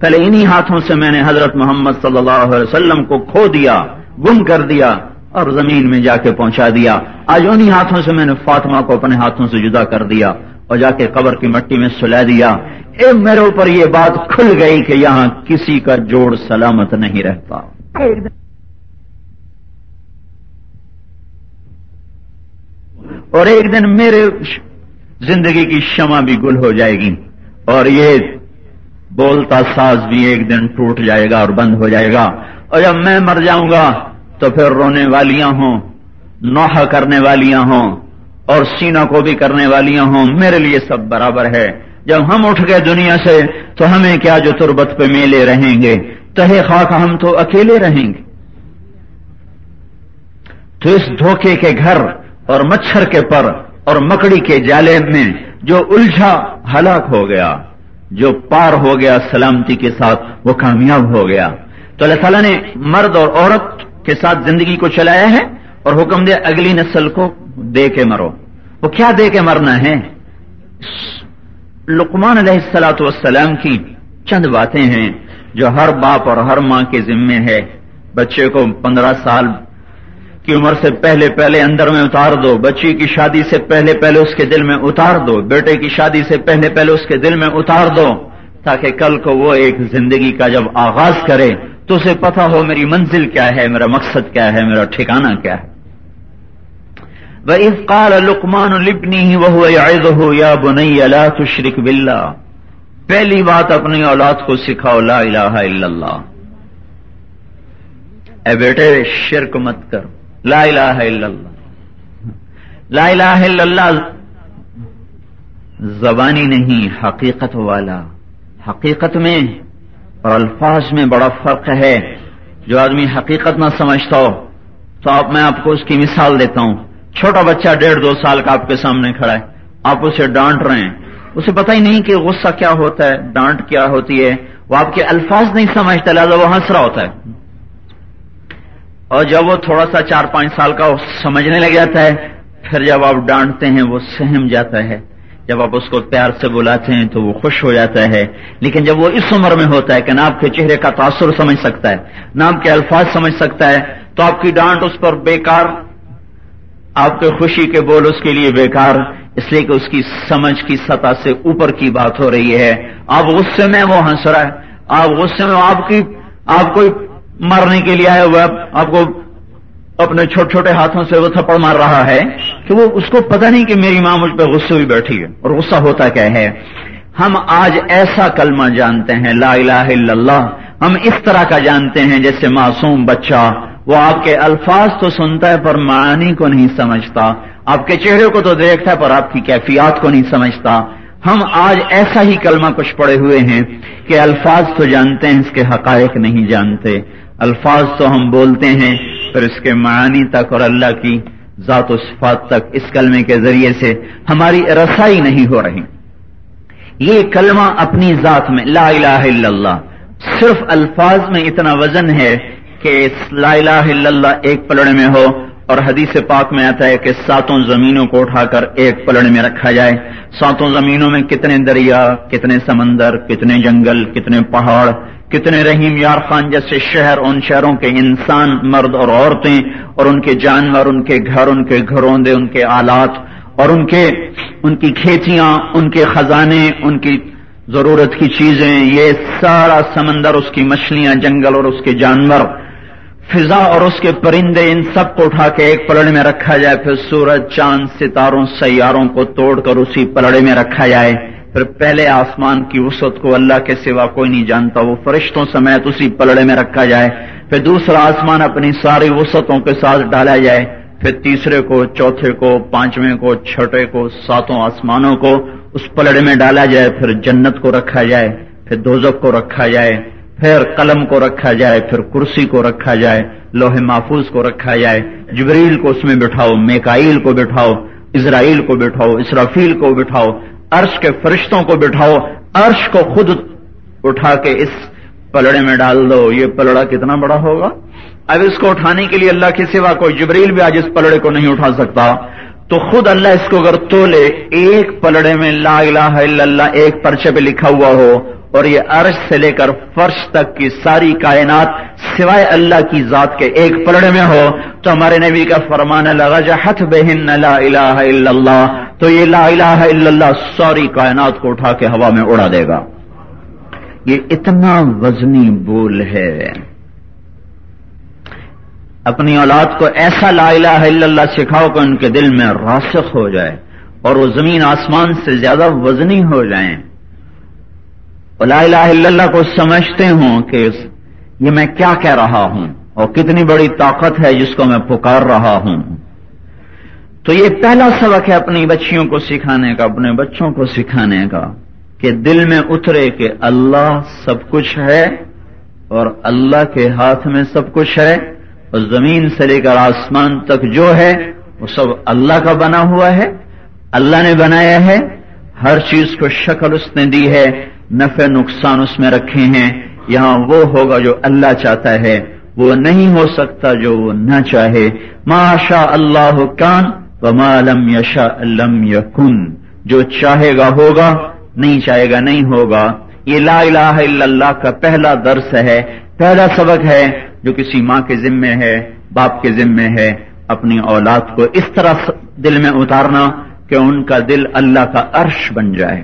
پہلے انہی ہاتھوں سے میں نے حضرت محمد صلی اللہ علیہ وسلم کو کھو دیا، گم کر دیا اور زمین میں جا کے پہنچا دیا۔ آج انہی ہاتھوں سے میں نے فاطمہ کو اپنے ہاتھوں سے جدا کر دیا۔ اور جا کے قبر کی مٹی میں سلا دیا۔ اے میرے اوپر یہ بات کھل گئی کہ یہاں کسی کا جوڑ سلامت نہیں رہتا۔ اور ایک دن میرے زندگی کی شمع بھی گل ہو جائے گی اور یہ بولتا ساز بھی ایک دن ٹوٹ جائے گا اور بند ہو جائے گا۔ اور جب میں مر جاؤں گا تو پھر رونے والیاں ہوں، نوحہ کرنے والیاں ہوں۔ اور سینا کو بھی کرنے والیاں ہوں، میرے لیے سب برابر ہے۔ جب ہم اٹھ گئے دنیا سے، تو ہمیں کیا جو تربت پہ میلے رہیں گے؟ تہے خاک ہم تو اکیلے رہیں گے۔ تو اس دھوکے کے گھر اور مچھر کے پر اور مکڑی کے جالے میں جو الجھا ہلاک ہو گیا، جو پار ہو گیا سلامتی کے ساتھ، وہ کامیاب ہو گیا۔ تو اللہ تعالیٰ نے مرد اور عورت کے ساتھ زندگی کو چلایا ہے؟ اور حکم دیا اگلی نسل کو دے کے مرو۔ وہ کیا دے کے مرنا ہے؟ لقمان علیہ السلاۃ والسلام کی چند باتیں ہیں جو ہر باپ اور ہر ماں کے ذمے ہے۔ بچے کو پندرہ سال کی عمر سے پہلے پہلے اندر میں اتار دو، بچی کی شادی سے پہلے پہلے اس کے دل میں اتار دو، بیٹے کی شادی سے پہلے پہلے اس کے دل میں اتار دو، تاکہ کل کو وہ ایک زندگی کا جب آغاز کرے تو اسے پتا ہو میری منزل کیا ہے، میرا مقصد کیا ہے، میرا ٹھکانا کیا ہے۔ وہ اس وَإِذْ قَالَ لُقْمَانُ لِبْنِهِ وَهُوَ يَعِذُهُ يَا بُنَيَّ لَا تُشْرِكْ بِاللَّهِ۔ پہلی بات اپنی اولاد کو سکھاؤ، لا الہ الا اللہ۔ اے بیٹے، شرک مت کرو لا الہ الا اللہ۔ لا الہ الا اللہ زبانی نہیں، حقیقت والا۔ حقیقت میں اور الفاظ میں بڑا فرق ہے۔ جو آدمی حقیقت نہ سمجھتا ہو، تو آپ میں آپ کو اس کی مثال دیتا ہوں۔ چھوٹا بچہ ڈیڑھ دو سال کا آپ کے سامنے کھڑا ہے۔ آپ اسے ڈانٹ رہے ہیں۔ اسے پتہ ہی نہیں کہ غصہ کیا ہوتا ہے، ڈانٹ کیا ہوتی ہے۔ وہ آپ کے الفاظ نہیں سمجھتا، لہٰذا وہ ہنس رہا ہوتا ہے۔ اور جب وہ تھوڑا سا چار پانچ سال کا سمجھنے لگ جاتا ہے، پھر جب آپ ڈانٹتے ہیں، وہ سہم جاتا ہے۔ جب آپ اس کو پیار سے بلاتے ہیں تو وہ خوش ہو جاتا ہے۔ لیکن جب وہ اس عمر میں ہوتا ہے کہ نہ آپ کے چہرے کا تاثر سمجھ سکتا ہے، نہ آپ کے الفاظ سمجھ سکتا ہے، تو آپ کی ڈانٹ اس پر بیکار، آپ کے خوشی کے بول اس کے لیے بیکار۔ اس لیے کہ اس کی سمجھ کی سطح سے اوپر کی بات ہو رہی ہے۔ آپ غصے میں وہ ہنس رہا ہے۔ آپ غصے میں آپ کی، آپ کو مرنے کے لیے آئے ہوئے، آپ کو اپنے چھوٹے چھوٹے ہاتھوں سے وہ تھپڑ مار رہا ہے کہ وہ اس کو پتہ نہیں کہ میری ماں مجھ پہ غصے ہوئی بیٹھی ہے اور غصہ ہوتا کیا ہے۔ ہم آج ایسا کلمہ جانتے ہیں، لا الہ الا اللہ۔ ہم اس طرح کا جانتے ہیں جیسے معصوم بچہ۔ وہ آپ کے الفاظ تو سنتا ہے پر معانی کو نہیں سمجھتا۔ آپ کے چہرے کو تو دیکھتا ہے پر آپ کی کیفیات کو نہیں سمجھتا۔ ہم آج ایسا ہی کلمہ کچھ پڑے ہوئے ہیں کہ الفاظ تو جانتے ہیں، اس کے حقائق نہیں جانتے۔ الفاظ تو ہم بولتے ہیں پھر اس کے معانی تک اور اللہ کی ذات و صفات تک اس کلمے کے ذریعے سے ہماری رسائی نہیں ہو رہی۔ یہ کلمہ اپنی ذات میں، لا الہ الا اللہ، صرف الفاظ میں اتنا وزن ہے کہ لا الہ الا اللہ ایک پلڑے میں ہو اور حدیث پاک میں آتا ہے کہ ساتوں زمینوں کو اٹھا کر ایک پلڑے میں رکھا جائے۔ ساتوں زمینوں میں کتنے دریا، کتنے سمندر، کتنے جنگل، کتنے پہاڑ، کتنے رحیم یار خان جیسے شہر ان شہروں کے انسان، مرد اور عورتیں اور ان کے جانور، ان کے گھر، ان کے گھروندے ان کے آلات اور ان کے، ان کی کھیتیاں، ان کے خزانے، ان کی ضرورت کی چیزیں، یہ سارا سمندر، اس کی مچھلیاں، جنگل اور اس کے جانور فضا اور اس کے پرندے ان سب کو اٹھا کے ایک پلڑے میں رکھا جائے، پھر سورج، چاند، ستاروں، سیاروں کو توڑ کر اسی پلڑے میں رکھا جائے۔ پھر پہلے آسمان کی وسعت کو اللہ کے سوا کوئی نہیں جانتا، وہ فرشتوں سمیت اسی پلڑے میں رکھا جائے۔ پھر دوسرا آسمان اپنی ساری وسعتوں کے ساتھ ڈالا جائے۔ پھر تیسرے کو، چوتھے کو، پانچویں کو، چھٹے کو، ساتوں آسمانوں کو اس پلڑے میں ڈالا جائے۔ پھر جنت کو رکھا جائے، پھر دوزک کو رکھا جائے۔ پھر قلم کو رکھا جائے، پھر کرسی کو رکھا جائے، لوہے محفوظ کو رکھا جائے، جبریل کو اس میں بٹھاؤ، میکائیل کو بٹھاؤ، اسرائیل کو بٹھاؤ، اسرافیل کو بٹھاؤ، عرش کے فرشتوں کو بٹھاؤ، عرش کو خود اٹھا کے اس پلڑے میں ڈال دو۔ یہ پلڑا کتنا بڑا ہوگا؟ اب اس کو اٹھانے کے لیے اللہ کے سوا کوئی جبریل بھی آج اس پلڑے کو نہیں اٹھا سکتا۔ تو خود اللہ اس کو اگر تولے، ایک پلڑے میں لا الہ الا اللہ، ایک پرچے پہ لکھا ہوا ہو اور یہ عرش سے لے کر فرش تک کی ساری کائنات سوائے اللہ کی ذات کے ایک پلڑے میں ہو، تو ہمارے نبی کا فرمان لگا جہت بہن لا الہ الا اللہ تو یہ لا الہ الا اللہ ساری کائنات کو اٹھا کے ہوا میں اڑا دے گا۔ یہ اتنا وزنی بول ہے۔ اپنی اولاد کو ایسا لا الہ الا اللہ سکھاؤ کہ ان کے دل میں راسخ ہو جائے اور وہ زمین آسمان سے زیادہ وزنی ہو جائیں۔ لا الہ الا اللہ کو سمجھتے ہوں کہ یہ میں کیا کہہ رہا ہوں اور کتنی بڑی طاقت ہے جس کو میں پکار رہا ہوں۔ تو یہ پہلا سبق ہے اپنی بچیوں کو سکھانے کا، اپنے بچوں کو سکھانے کا کہ دل میں اترے کہ اللہ سب کچھ ہے اور اللہ کے ہاتھ میں سب کچھ ہے اور زمین سے لے کر آسمان تک جو ہے وہ سب اللہ کا بنا ہوا ہے، اللہ نے بنایا ہے۔ ہر چیز کو شکل اس نے دی ہے۔ نفع نقصان اس میں رکھے ہیں۔ یہاں وہ ہوگا جو اللہ چاہتا ہے۔ وہ نہیں ہو سکتا جو وہ نہ چاہے۔ ما شاء اللہ کان وما لم یشا لم یکن۔ جو چاہے گا ہوگا، نہیں چاہے گا نہیں ہوگا۔ یہ لا الہ الا اللہ کا پہلا درس ہے۔ پہلا سبق ہے جو کسی ماں کے ذمے ہے، باپ کے ذمے ہے۔ اپنی اولاد کو اس طرح دل میں اتارنا کہ ان کا دل اللہ کا عرش بن جائے۔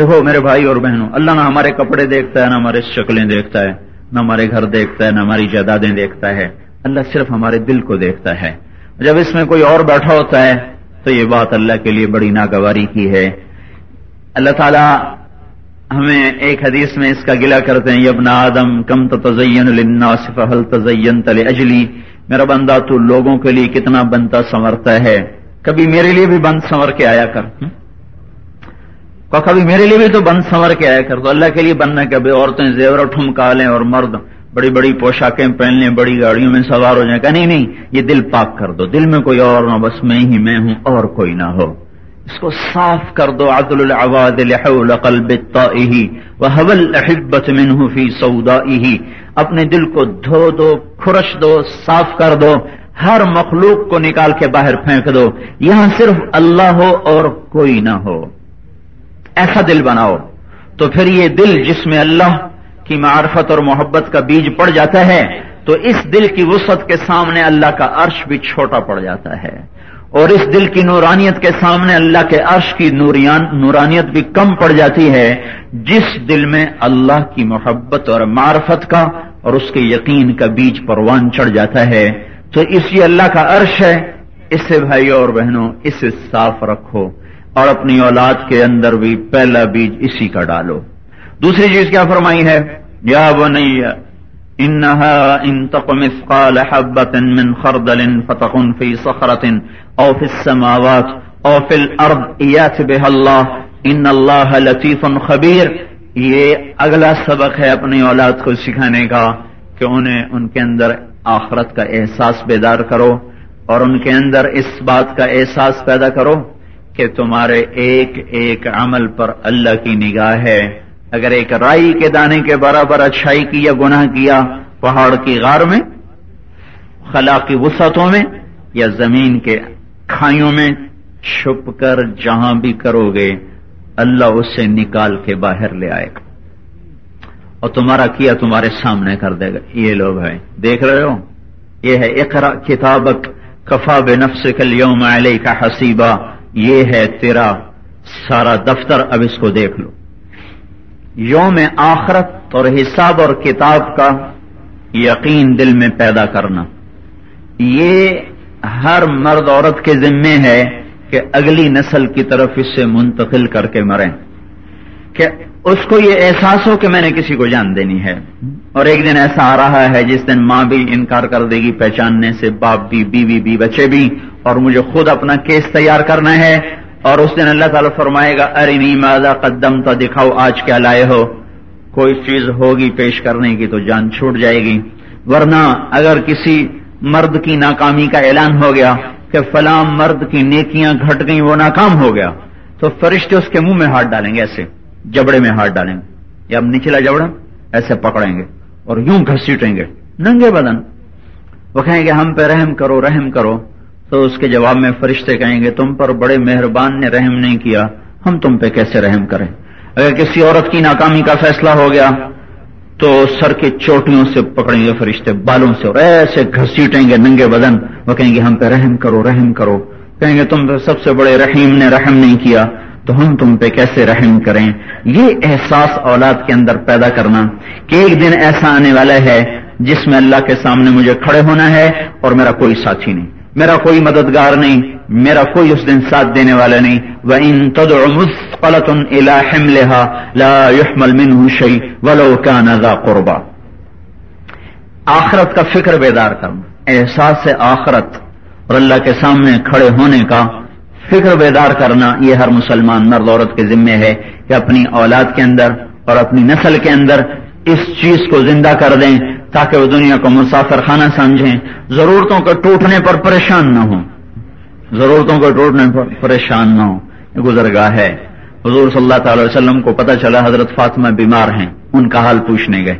دیکھو میرے بھائی اور بہنوں، اللہ نہ ہمارے کپڑے دیکھتا ہے، نہ ہمارے شکلیں دیکھتا ہے، نہ ہمارے گھر دیکھتا ہے، نہ ہماری جائیدادیں دیکھتا ہے۔ اللہ صرف ہمارے دل کو دیکھتا ہے۔ جب اس میں کوئی اور بیٹھا ہوتا ہے، تو یہ بات اللہ کے لیے بڑی ناگواری کی ہے۔ اللہ تعالی ہمیں ایک حدیث میں اس کا گلا کرتے ہیں ابن آدم کم تو تزین حل تزین تل اجلی میرا بندہ، تو لوگوں کے لیے کتنا بنتا سنورتا ہے۔ کبھی میرے لیے بھی بند سنور کے آیا کر۔ کہ کبھی میرے لیے بھی تو بند سنور کے آیا کر دو۔ اللہ کے لیے بننا کہ ابھی عورتیں زیور ٹھمکا لیں اور مرد بڑی بڑی پوشاکیں پہن لیں، بڑی گاڑیوں میں سوار ہو جائیں۔ کہ نہیں نہیں، یہ دل پاک کر دو۔ دل میں کوئی اور نہ بس میں ہی میں ہوں، اور کوئی نہ ہو۔ اس کو صاف کر دو۔ عدل العواد لحول قلب وحول احبت منه في سودائه۔ اپنے دل کو دھو دو، کھرش دو، صاف کر دو۔ ہر مخلوق کو نکال کے باہر پھینک دو۔ یہاں صرف اللہ ہو اور کوئی نہ ہو۔ ایسا دل بناؤ، تو پھر یہ دل جس میں اللہ کی معرفت اور محبت کا بیج پڑ جاتا ہے، تو اس دل کی وسعت کے سامنے اللہ کا عرش بھی چھوٹا پڑ جاتا ہے۔ اور اس دل کی نورانیت کے سامنے اللہ کے عرش کی نورانیت بھی کم پڑ جاتی ہے، جس دل میں اللہ کی محبت اور معرفت کا اور اس کے یقین کا بیج پروان چڑھ جاتا ہے۔ تو اسی اللہ کا عرش ہے۔ اس سے بھائیوں اور بہنوں، اسے صاف رکھو۔ اور اپنی اولاد کے اندر بھی پہلا بیج اسی کا ڈالو۔ دوسری چیز کیا فرمائی ہے؟ یا وہ نہیں انها ان تق مثقال حبة من خردل فتكن في صخرة او في السماوات او في الارض يات بها الله ان الله لطيف خبير یہ اگلا سبق ہے اپنی اولاد کو سکھانے کا کہ انہیں ان کے اندر آخرت کا احساس بیدار کرو اور ان کے اندر اس بات کا احساس پیدا کرو کہ تمہارے ایک ایک عمل پر اللہ کی نگاہ ہے۔ اگر ایک رائی کے دانے کے برابر اچھائی کی یا گناہ کیا پہاڑ کی غار میں خلا کی وسعتوں میں، یا زمین کے کھائیوں میں چھپ کر جہاں بھی کرو گے، اللہ اس سے نکال کے باہر لے آئے۔ گا اور تمہارا کیا تمہارے سامنے کر دے گا۔ یہ لوگ ہیں۔ دیکھ رہے ہو؟ یہ ہے اقرا کتابک کفا بے نفس کل یوم علیہ کا حسیبہ یہ ہے تیرا سارا دفتر، اب اس کو دیکھ لو۔ یوم آخرت اور حساب اور کتاب کا یقین دل میں پیدا کرنا۔ یہ ہر مرد عورت کے ذمے ہے کہ اگلی نسل کی طرف اس سے منتقل کر کے مریں۔ کہ اس کو یہ احساس ہو کہ میں نے کسی کو جان دینی ہے۔ اور ایک دن ایسا آ رہا ہے جس دن ماں بھی انکار کر دے گی، پہچاننے سے باپ بھی، بیوی بھی، بچے بھی، اور مجھے خود اپنا کیس تیار کرنا ہے۔ اور اس دن اللہ تعالیٰ فرمائے گا ارے نی مادہ قدم تو دکھاؤ آج کیا لائے ہو۔ کوئی چیز ہوگی پیش کرنے کی تو جان چھوٹ جائے گی۔ ورنہ اگر کسی مرد کی ناکامی کا اعلان ہو گیا کہ فلاں مرد کی نیکیاں گھٹ گئیں، وہ ناکام ہو گیا، تو فرشتے اس کے منہ میں ہاتھ ڈالیں گے ایسے۔ جبڑے میں ہاتھ ڈالیں گے۔ یا نچلا جبڑا ایسے پکڑیں گے اور یوں گھسیٹیں گے۔ ننگے بدن۔ وہ کہیں گے، ہم پہ رحم کرو رحم کرو۔ تو اس کے جواب میں فرشتے کہیں گے، تم پر بڑے مہربان نے رحم نہیں کیا۔ ہم تم پہ کیسے رحم کریں؟ اگر کسی عورت کی ناکامی کا فیصلہ ہو گیا، تو سر کے چوٹیوں سے پکڑیں گے فرشتے، بالوں سے اور ایسے گھسیٹیں گے ننگے بدن۔ وہ کہیں گے، ہم پہ رحم کرو رحم کرو۔ کہیں گے، تم پہ سب سے بڑے رحیم نے رحم نہیں کیا۔ تو ہم تم پہ کیسے رحم کریں؟ یہ احساس اولاد کے اندر پیدا کرنا کہ ایک دن ایسا آنے والا ہے جس میں اللہ کے سامنے مجھے کھڑے ہونا ہے اور میرا کوئی ساتھی نہیں، میرا کوئی مددگار نہیں، میرا کوئی اس دن ساتھ دینے والا نہیں۔ وہ ان تد لا قربا آخرت کا فکر بیدار کرنا، احساس آخرت اور اللہ کے سامنے کھڑے ہونے کا فکر بیدار کرنا یہ ہر مسلمان مرد عورت کے ذمے ہے کہ اپنی اولاد کے اندر اور اپنی نسل کے اندر اس چیز کو زندہ کر دیں تاکہ وہ دنیا کو مسافر خانہ سمجھیں۔ ضرورتوں کے ٹوٹنے پر پریشان نہ ہوں۔ ضرورتوں کے ٹوٹنے پر پریشان نہ ہوں۔ یہ گزرگاہ ہے۔ حضور صلی اللہ تعالی وسلم کو پتہ چلا حضرت فاطمہ بیمار ہیں۔ ان کا حال پوچھنے گئے۔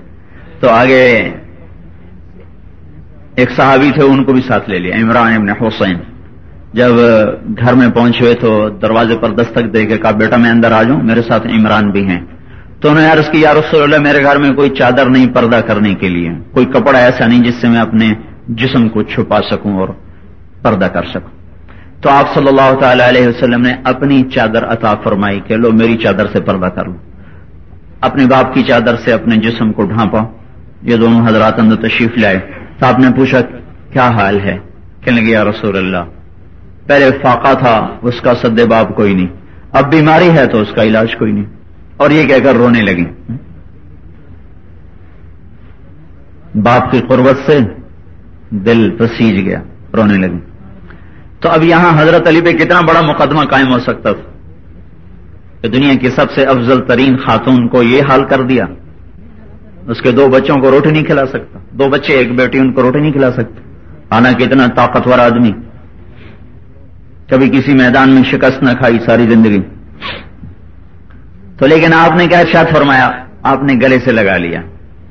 تو آگے ایک صحابی تھے، ان کو بھی ساتھ لے لیا، عمران ابن حسین۔ جب گھر میں پہنچے تو دروازے پر دستک دے کے کہا، بیٹا، میں اندر آ جاؤں، میرے ساتھ عمران بھی ہیں۔ تو انہوں نے عرض کی، یا رسول اللہ، میرے گھر میں کوئی چادر نہیں پردہ کرنے کے لیے، کوئی کپڑا ایسا نہیں جس سے میں اپنے جسم کو چھپا سکوں اور پردہ کر سکوں۔ تو آپ صلی اللہ تعالی علیہ وسلم نے اپنی چادر عطا فرمائی کہ، لو، میری چادر سے پردہ کر لو اپنے باپ کی چادر سے اپنے جسم کو ڈھانپا یہ دونوں حضرات اندر تشریف لائے۔ تو آپ نے پوچھا، کیا حال ہے؟ کہنے لگے، یا رسول اللہ پہلے فاقہ تھا، اس کا سد باپ کوئی نہیں۔ اب بیماری ہے تو اس کا علاج کوئی نہیں۔ اور یہ کہہ کر رونے لگی باپ کی قربت سے دل پسیج گیا، رونے لگی تو اب یہاں حضرت علی پہ کتنا بڑا مقدمہ قائم ہو سکتا تھا۔ کہ دنیا کی سب سے افضل ترین خاتون کو یہ حال کر دیا۔ اس کے دو بچوں کو روٹی نہیں کھلا سکتا۔ دو بچے، ایک بیٹی، ان کو روٹی نہیں کھلا سکتے حالانکہ اتنا طاقتور آدمی۔ کبھی کسی میدان میں شکست نہ کھائی ساری زندگی۔ تو لیکن آپ نے کیا ارشاد فرمایا؟ آپ نے گلے سے لگا لیا۔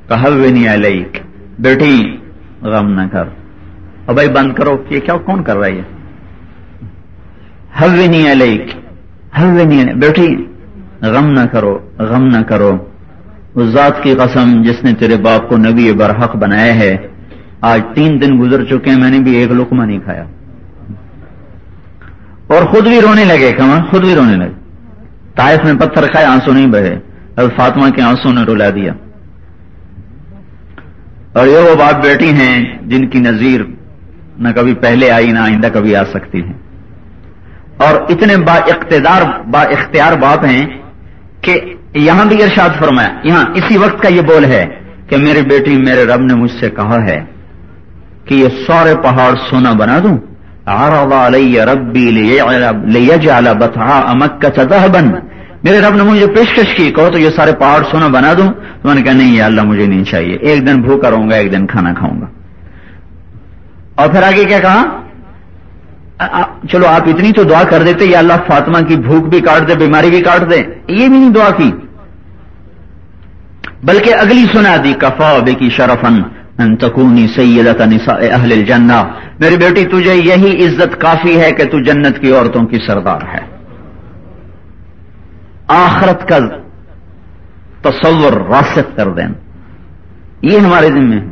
کہا نہیں آئی بیٹی، غم نہ کر۔ اب بھائی، بند کرو۔ یہ کیا، کون کر رہا ہے ہوے نہیں علیک۔ ہوے نہیں بیٹھی غم نہ کرو، غم نہ کرو۔ اس ذات کی قسم جس نے تیرے باپ کو نبی برحق بنایا ہے، آج تین دن گزر چکے ہیں، میں نے بھی ایک لکما نہیں کھایا۔ اور خود بھی رونے لگے کما خود بھی رونے لگے۔ طائف میں پتھر کھائے، آنسو نہیں بہے۔ اب فاطمہ کے آنسو نے رلا دیا۔ اور یہ وہ باپ بیٹی ہیں جن کی نظیر نہ کبھی پہلے آئی، نہ آئندہ کبھی آ سکتی ہیں۔ اور اتنے با اقتدار، با اختیار باپ ہیں کہ یہاں بھی ارشاد فرمایا، یہاں اسی وقت کا یہ بول ہے کہ میری بیٹی، میرے رب نے مجھ سے کہا ہے کہ یہ سورے پہاڑ سونا بنا دوں۔ ربی بتا امک کا بن میرے رب نے مجھے پیشکش کی، کہو تو یہ سارے پہاڑ سونا بنا دوں۔ تو میں نے کہا، نہیں یہ اللہ، مجھے نہیں چاہیے۔ ایک دن بھوکا رہوں گا، ایک دن کھانا کھاؤں گا۔ اور پھر آگے کیا کہا؟ چلو، آپ اتنی تو دعا کر دیتے، یا اللہ فاطمہ کی بھوک بھی کاٹ دے، بیماری بھی کاٹ دے۔ یہ بھی نہیں دعا کی۔ بلکہ اگلی سنا دی، کفا بے کی شرفن تکونی سیدت نساء اہل الجنہ۔ میری بیٹی، تجھے یہی عزت کافی ہے کہ تو جنت کی عورتوں کی سردار ہے۔ آخرت کا تصور راسک کر دیں یہ ہمارے ذمے ہے۔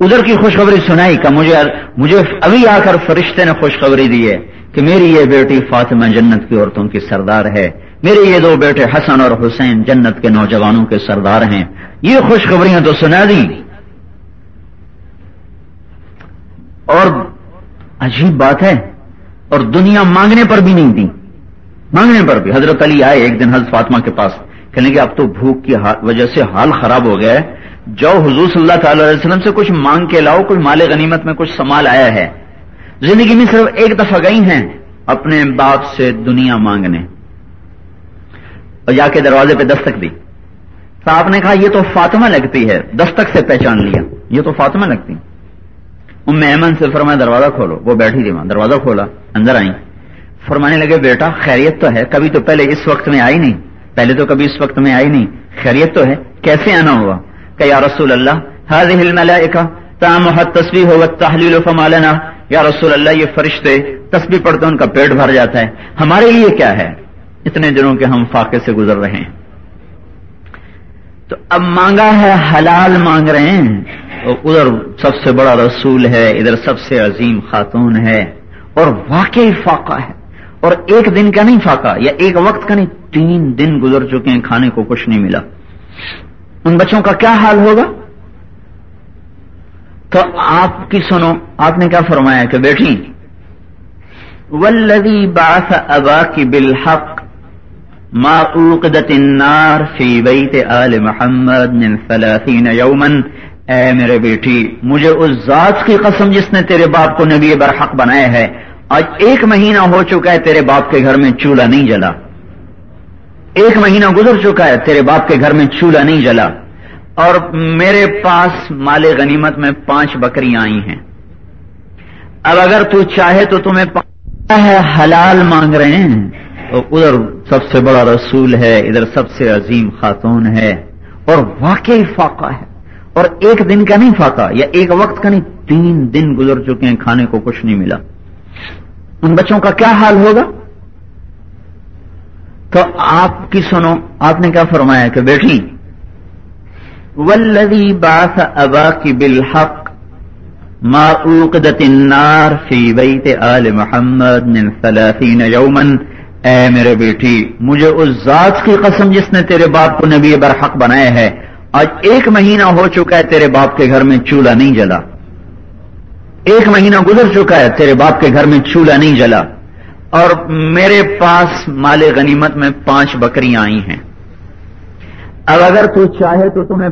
ادھر کی خوشخبری سنائی کا مجھے مجھے ابھی آ کر فرشتے نے خوشخبری دی ہے کہ میری یہ بیٹی فاطمہ جنت کی عورتوں کی سردار ہے۔ میرے یہ دو بیٹے حسن اور حسین جنت کے نوجوانوں کے سردار ہیں۔ یہ خوشخبریاں تو سنا دی۔ اور عجیب بات ہے اور دنیا مانگنے پر بھی نہیں دی۔ مانگنے پر بھی۔ حضرت علی آئے ایک دن حضرت فاطمہ کے پاس، کہنے کہ اب تو بھوک کی وجہ سے حال خراب ہو گیا ہے۔ جو حضور صلی اللہ تعالی علیہ وسلم سے کچھ مانگ کے لاؤ، کچھ مال غنیمت میں کچھ سمال آیا ہے۔ زندگی میں صرف ایک دفعہ گئی ہیں اپنے باپ سے دنیا مانگنے۔ اور جا کے دروازے پہ دستک دی۔ تو آپ نے کہا، یہ تو فاطمہ لگتی ہے۔ دستک سے پہچان لیا۔ یہ تو فاطمہ لگتی۔ ام ایمن سے فرمایا، دروازہ کھولو. وہ بیٹھی تھی وہاں، دروازہ کھولا، اندر آئی فرمانے لگے، بیٹا، خیریت تو ہے، کبھی تو پہلے اس وقت میں آئی نہیں، پہلے تو کبھی اس وقت میں آئی نہیں، خیریت تو ہے، کیسے آنا ہوا؟ کہ یا رسول اللہ هذه الملائکہ، تامحت تصویر ہو تحلیل فما لنا، یا رسول اللہ، یہ فرشتے تسبیح پڑھتے ان کا پیٹ بھر جاتا ہے، ہمارے لیے کیا ہے؟ اتنے دنوں کے ہم فاقے سے گزر رہے ہیں۔ تو اب مانگا ہے حلال مانگ رہے ہیں۔ ادھر سب سے بڑا رسول ہے، ادھر سب سے عظیم خاتون ہے۔ اور واقعی فاقہ ہے۔ اور ایک دن کا نہیں فاقہ، یا ایک وقت کا نہیں، تین دن گزر چکے ہیں، کھانے کو کچھ نہیں ملا۔ ان بچوں کا کیا حال ہوگا؟ تو آپ کی سنو، آپ نے کیا فرمایا کہ بیٹھی ولدی باس ابا کی بالحق ما اوقدت النار فی بیت آل محمد من ثلاثین یومن اے میرے بیٹی، مجھے اس ذات کی قسم جس نے تیرے باپ کو نبی برحق بنایا ہے، آج ایک مہینہ ہو چکا ہے تیرے باپ کے گھر میں چولہا نہیں جلا۔ ایک مہینہ گزر چکا ہے تیرے باپ کے گھر میں چولہا نہیں جلا۔ اور میرے پاس مال غنیمت میں پانچ بکریاں آئی ہیں۔ اب اگر تو چاہے تو تمہیں ہے، حلال مانگ رہے ہیں۔ ادھر سب سے بڑا رسول ہے، ادھر سب سے عظیم خاتون ہے۔ اور واقعی فاقہ ہے۔ اور ایک دن کا نہیں فاقہ، یا ایک وقت کا نہیں، تین دن گزر چکے ہیں، کھانے کو کچھ نہیں ملا۔ ان بچوں کا کیا حال ہوگا؟ تو آپ کی سنو، آپ نے کیا فرمایا کہ بیٹھی ولدی باس ابا کی بالحق ما اوقدت النار فی بیت آل محمد من ثلاثین یومن اے میرے بیٹی، مجھے اس ذات کی قسم جس نے تیرے باپ کو نبی برحق بنایا ہے، آج ایک مہینہ ہو چکا ہے تیرے باپ کے گھر میں چولہا نہیں جلا۔ ایک مہینہ گزر چکا ہے تیرے باپ کے گھر میں چولہا نہیں جلا۔ اور میرے پاس مال غنیمت میں پانچ بکریاں آئی ہیں۔ اب اگر تو چاہے تو تمہیں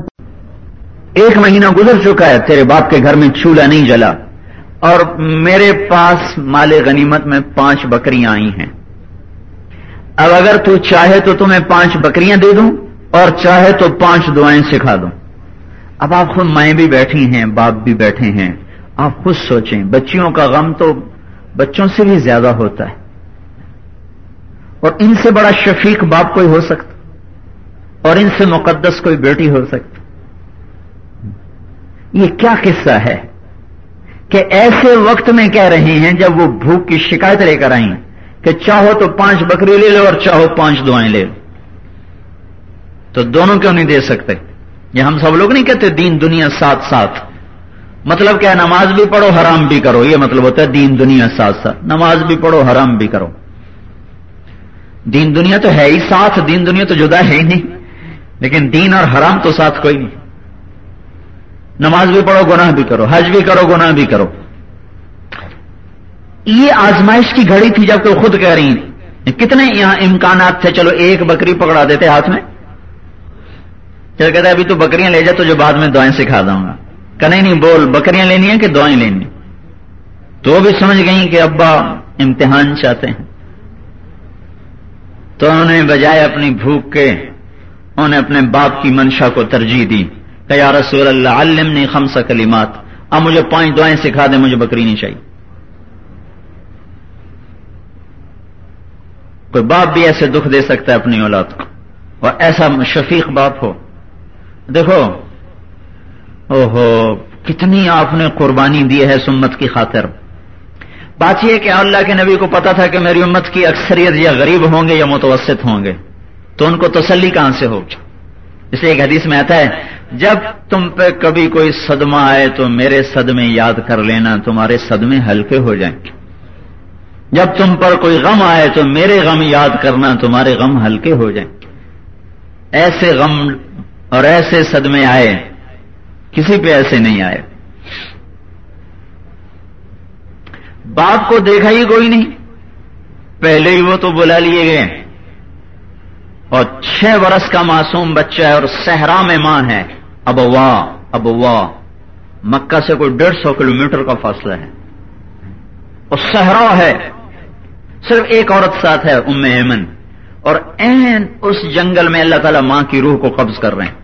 ایک مہینہ گزر چکا ہے تیرے باپ کے گھر میں چولہا نہیں جلا۔ اور میرے پاس مال غنیمت میں پانچ بکریاں آئی ہیں۔ اب اگر تو چاہے تو تمہیں پانچ بکریاں دے دوں اور چاہے تو پانچ دعائیں سکھا دوں۔ اب آپ خود مائیں بھی بیٹھی ہیں، باپ بھی بیٹھے ہیں۔ آپ خود سوچیں، بچیوں کا غم تو بچوں سے بھی زیادہ ہوتا ہے۔ اور ان سے بڑا شفیق باپ کوئی ہو سکتا، اور ان سے مقدس کوئی بیٹی ہو سکتی یہ کیا قصہ ہے کہ ایسے وقت میں کہہ رہے ہیں جب وہ بھوک کی شکایت لے کر آئیں۔ کہ چاہو تو پانچ بکری لے لو اور چاہو پانچ دعائیں لے لو۔ تو دونوں کیوں نہیں دے سکتے؟ یہ ہم سب لوگ نہیں کہتے دین دنیا ساتھ ساتھ۔ مطلب کیا نماز بھی پڑھو، حرام بھی کرو۔ یہ مطلب ہوتا ہے دین دنیا ساتھ ساتھ۔ نماز بھی پڑھو، حرام بھی کرو۔ دین دنیا تو ہے ہی ساتھ، دین دنیا تو جدا ہے ہی نہیں۔ لیکن دین اور حرام تو ساتھ کوئی نہیں۔ نماز بھی پڑھو، گناہ بھی کرو۔ حج بھی کرو، گناہ بھی کرو۔ یہ آزمائش کی گھڑی تھی جبکہ خود کہہ رہی ہیں کتنے یہاں امکانات تھے، چلو ایک بکری پکڑا دیتے ہاتھ میں۔ چل کہتے ابھی تو بکریاں لے جا، تو جو بعد میں دعائیں سکھا دوں گا۔ کہ نہیں نہیں بول، بکریاں لینی ہیں کہ دعائیں لینی تو وہ بھی سمجھ گئی کہ ابا امتحان چاہتے ہیں۔ تو انہوں نے بجائے اپنی بھوک کے انہوں نے اپنے باپ کی منشا کو ترجیح دی۔ کہ یا رسول اللہ علم نے خمس کلمات۔ اب مجھے پانچ دعائیں سکھا دیں مجھے بکری نہیں چاہیے۔ کوئی باپ بھی ایسے دکھ دے سکتا ہے اپنی اولاد کو؟ اور ایسا شفیق باپ ہو۔ دیکھو او ہو کتنی آپ نے قربانی دی ہے سمت کی خاطر۔ بات یہ کہ اللہ کے نبی کو پتا تھا کہ میری امت کی اکثریت یا غریب ہوں گے یا متوسط ہوں گے۔ تو ان کو تسلی کہاں سے ہوگی اس لیے ایک حدیث میں آتا ہے، جب تم پہ کبھی کوئی صدمہ آئے تو میرے صدمے یاد کر لینا، تمہارے صدمے ہلکے ہو جائیں گے۔ جب تم پر کوئی غم آئے تو میرے غم یاد کرنا تمہارے غم ہلکے ہو جائیں۔ ایسے غم اور ایسے صدمے آئے، کسی پہ ایسے نہیں آئے۔ باپ کو دیکھا ہی کوئی نہیں، پہلے ہی وہ تو بلا لیے گئے۔ اور چھ برس کا معصوم بچہ ہے اور صحرا میں ماں ہے۔ اب واہ اب واہ۔ مکہ سے کوئی ڈیڑھ سو کلو کا فاصلہ ہے۔ اور صحرا ہے۔ صرف ایک عورت ساتھ ہے، ام ایمن اور این اس جنگل میں اللہ تعالیٰ ماں کی روح کو قبض کر رہے ہیں۔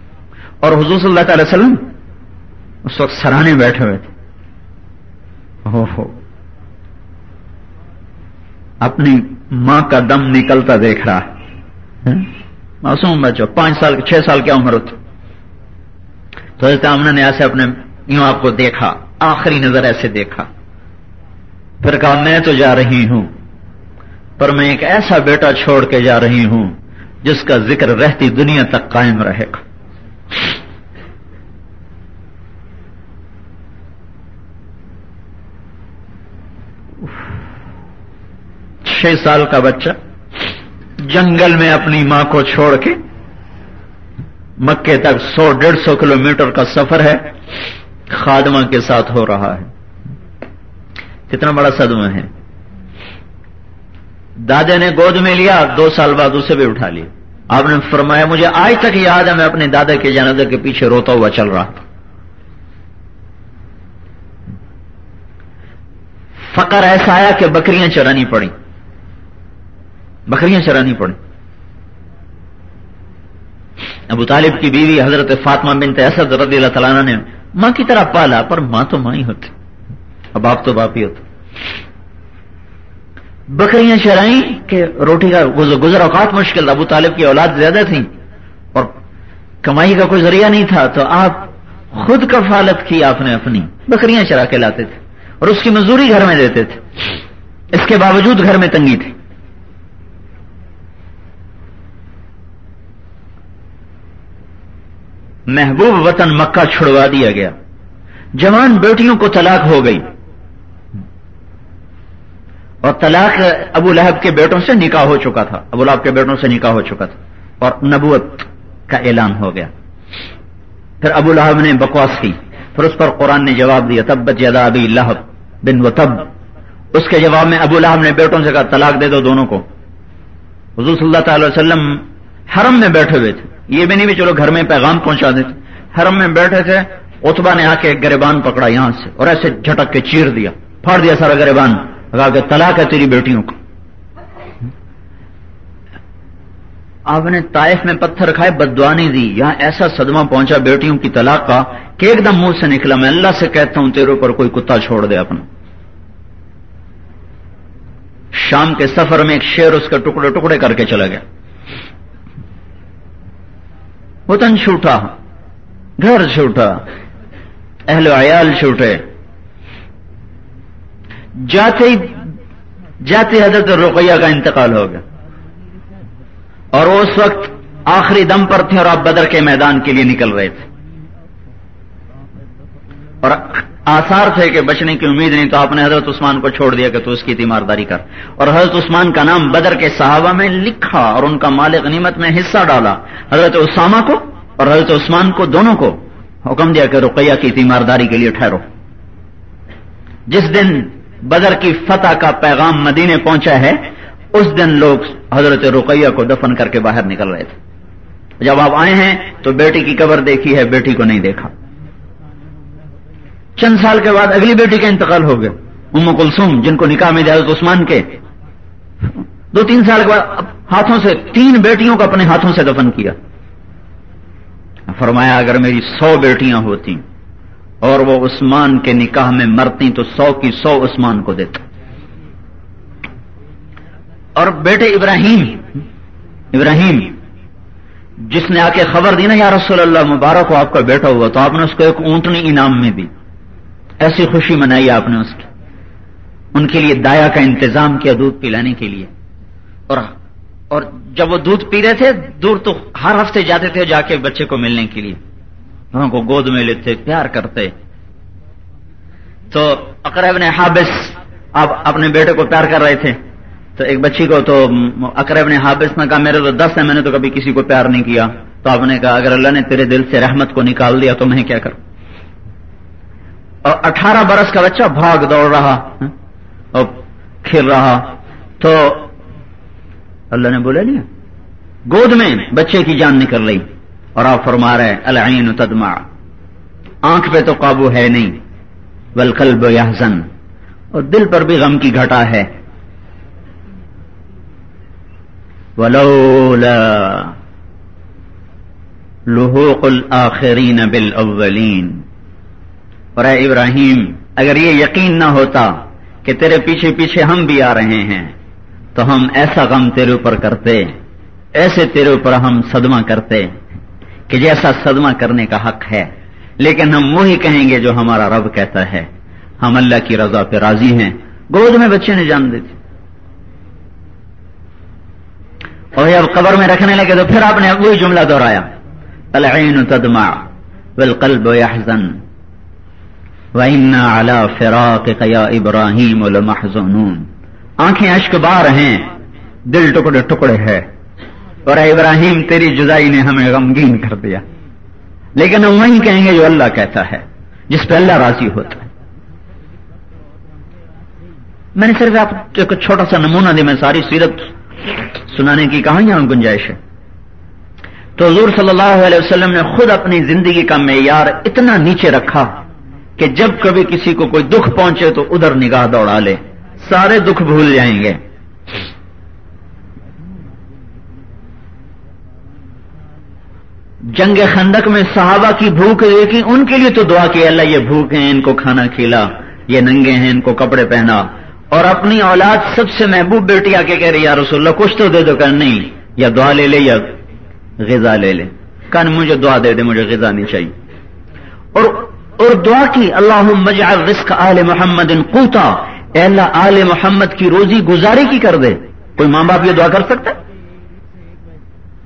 اور حضور صلی اللہ تعالی وسلم اس وقت سرانے بیٹھے ہوئے تھے۔ اپنی ماں کا دم نکلتا دیکھ رہا ہے۔ معصوم بچوں پانچ سال، چھ سال کیا عمر ہوتی۔ تو حضرت آمنہ نے ایسے اپنے یوں آپ کو دیکھا، آخری نظر ایسے دیکھا۔ پھر کہا، میں تو جا رہی ہوں۔ پر میں ایک ایسا بیٹا چھوڑ کے جا رہی ہوں جس کا ذکر رہتی دنیا تک قائم رہے گا۔ چھ سال کا بچہ جنگل میں اپنی ماں کو چھوڑ کے مکے تک سو ڈیڑھ سو کلو میٹر کا سفر ہے، خادمہ کے ساتھ ہو رہا ہے۔ کتنا بڑا صدمہ ہے۔ دادے نے گود میں لیا، دو سال بعد اسے بھی اٹھا لیا۔ آپ نے فرمایا، مجھے آج تک یاد ہے، میں اپنے دادا کے جنازے کے پیچھے روتا ہوا چل رہا تھا۔ فقر ایسا آیا کہ بکریاں چرانی پڑی بکریاں چرانی پڑی ابو طالب کی بیوی حضرت فاطمہ بنت اسد رضی اللہ تعالیٰ نے ماں کی طرح پالا، پر ماں تو ماں ہی ہوتی۔ اب باپ تو باپ ہی ہوتا بکریاں چرائیں کہ روٹی کا گزر اوقات مشکل، ابو طالب کی اولاد زیادہ تھیں اور کمائی کا کوئی ذریعہ نہیں تھا، تو آپ خود کفالت کی آپ نے اپنی بکریاں چرا کے لاتے تھے اور اس کی مزدوری گھر میں دیتے تھے۔ اس کے باوجود گھر میں تنگی تھی۔ محبوب وطن مکہ چھڑوا دیا گیا۔ جوان بیٹیوں کو طلاق ہو گئی۔ اور طلاق ابو لہب کے بیٹوں سے نکاح ہو چکا تھا۔ ابو لہب کے بیٹوں سے نکاح ہو چکا تھا۔ اور نبوت کا اعلان ہو گیا۔ پھر ابو لہب نے بکواس کی۔ پھر اس پر قرآن نے جواب دیا تب جدا ابی لہب بن و تب اس کے جواب میں ابو لہب نے بیٹوں سے کہا، طلاق دے دو دونوں کو حضور صلی اللہ تعالی وسلم حرم میں بیٹھے ہوئے تھے۔ یہ بھی نہیں بھی چلو گھر میں پیغام پہنچا دیتے۔ حرم میں بیٹھے تھے اتبا نے آ کے گریبان پکڑا یہاں سے اور ایسے جھٹک کے چیر دیا، پھاڑ دیا سارا گریبان۔ کہا کہ طلاق ہے تیری بیٹیوں کو۔ آپ نے طائف میں پتھر کھائے، بدوانی دی، یہاں ایسا صدمہ پہنچا بیٹیوں کی طلاق کا کہ ایک دم منہ سے نکلا۔ میں اللہ سے کہتا ہوں، تیرے اوپر کوئی کتا چھوڑ دے اپنا۔ شام کے سفر میں ایک شیر اس کے ٹکڑے ٹکڑے کر کے چلا گیا۔ وطن چھوٹا، گھر چھوٹا، اہل عیال چھوٹے۔ جاتے جاتے حضرت رقیہ کا انتقال ہو گیا۔ اور اس وقت آخری دم پر تھے اور آپ بدر کے میدان کے لیے نکل رہے تھے۔ اور آثار تھے کہ بچنے کی امید نہیں تو آپ نے حضرت عثمان کو چھوڑ دیا کہ تو اس کی تیمارداری کر۔ اور حضرت عثمان کا نام بدر کے صحابہ میں لکھا اور ان کا مال غنیمت میں حصہ ڈالا۔ حضرت اسامہ کو اور حضرت عثمان کو دونوں کو حکم دیا کہ رقیہ کی تیمارداری کے لیے ٹھہرو۔ جس دن بدر کی فتح کا پیغام مدینے پہنچا ہے، اس دن لوگ حضرت رقیہ کو دفن کر کے باہر نکل رہے تھے۔ جب آپ آئے ہیں تو بیٹی کی قبر دیکھی ہے، بیٹی کو نہیں دیکھا۔ چند سال کے بعد اگلی بیٹی کا انتقال ہو گیا۔ ام کلسوم جن کو نکاح میں حضرت عثمان کے، دو تین سال کے بعد ہاتھوں سے تین بیٹیوں کو اپنے ہاتھوں سے دفن کیا۔ فرمایا، اگر میری سو بیٹیاں ہوتی اور وہ عثمان کے نکاح میں مرتی تو سو کی سو عثمان کو دیتا۔ اور بیٹے ابراہیم ابراہیم، جس نے آ کے خبر دی نا، یا رسول اللہ، مبارک ہو، آپ کا بیٹا ہوا، تو آپ نے اس کو ایک اونٹنی انعام میں دی۔ ایسی خوشی منائی آپ نے اس کی۔ ان کے لیے دایا کا انتظام کیا دودھ پلانے کے لیے۔ اور اور جب وہ دودھ پی رہے تھے، دور تو ہر ہفتے جاتے تھے جا کے بچے کو ملنے کے لیے۔ ان کو گود میں لیتے، پیار کرتے۔ تو اقرب نے حابس آپ اپنے بیٹے کو پیار کر رہے تھے۔ تو ایک بچی کو تو اقرب نے حابس نے کہا، میرے تو دس ہے میں نے تو کبھی کسی کو پیار نہیں کیا۔ تو آپ نے کہا، اگر اللہ نے تیرے دل سے رحمت کو نکال دیا تو میں کیا کروں؟ اور اٹھارہ برس کا بچہ بھاگ دوڑ رہا ہاں، اور کھیل رہا۔ تو اللہ نے بولا نہیں گود میں بچے کی جان نکل رہی۔ اور آپ فرما رہے العین تدمع۔ آنکھ پہ تو قابو ہے نہیں، والقلب یحزن۔ اور دل پر بھی غم کی گھٹا ہے۔ ولولا لحوق الآخرین بالاولین اور اے ابراہیم، اگر یہ یقین نہ ہوتا کہ تیرے پیچھے پیچھے ہم بھی آ رہے ہیں، تو ہم ایسا غم تیرے اوپر کرتے، ایسے تیرے اوپر ہم صدمہ کرتے۔ کہ جیسا صدمہ کرنے کا حق ہے، لیکن ہم وہی کہیں گے جو ہمارا رب کہتا ہے۔ ہم اللہ کی رضا پہ راضی ہیں۔ گود میں بچے نے جان دی تھی اور جب قبر میں رکھنے لگے تو پھر آپ نے وہی جملہ دہرایا۔ العین تدمع والقلب يحزن وإنا على فراقك يا إبراهيم لمحزنون آنکھیں اشک بار ہیں۔ دل ٹکڑے ٹکڑے ہے اور اے ابراہیم تیری جدائی نے ہمیں غمگین کر دیا۔ لیکن ہم وہی کہیں گے جو اللہ کہتا ہے، جس پہ اللہ راضی ہوتا ہے۔ میں نے صرف آپ ایک چھوٹا سا نمونہ دیا، میں ساری سیرت سنانے کی کہانیاں گنجائش ہے۔ تو حضور صلی اللہ علیہ وسلم نے خود اپنی زندگی کا معیار اتنا نیچے رکھا کہ جب کبھی کسی کو کوئی دکھ پہنچے تو ادھر نگاہ دوڑا لے، سارے دکھ بھول جائیں گے۔ جنگ خندق میں صحابہ کی بھوک دیکھی ان کے لیے تو دعا کی، اللہ یہ بھوک ہیں ان کو کھانا کھلا، یہ ننگے ہیں، ان کو کپڑے پہنا۔ اور اپنی اولاد سب سے محبوب بیٹی آ کے کہہ رہی، یا رسول اللہ، کچھ تو دے دو کہ نہیں، یا دعا لے لے، یا غذا لے لے۔ کن مجھے دعا دے دے، مجھے غذا نہیں چاہیے۔ اور اور دعا کی اللہ مجعل رزق آل محمد قوتا۔ اے اللہ، آل محمد کی روزی گزاری کی کر دے۔ کوئی ماں باپ یہ دعا کر سکتا ہے؟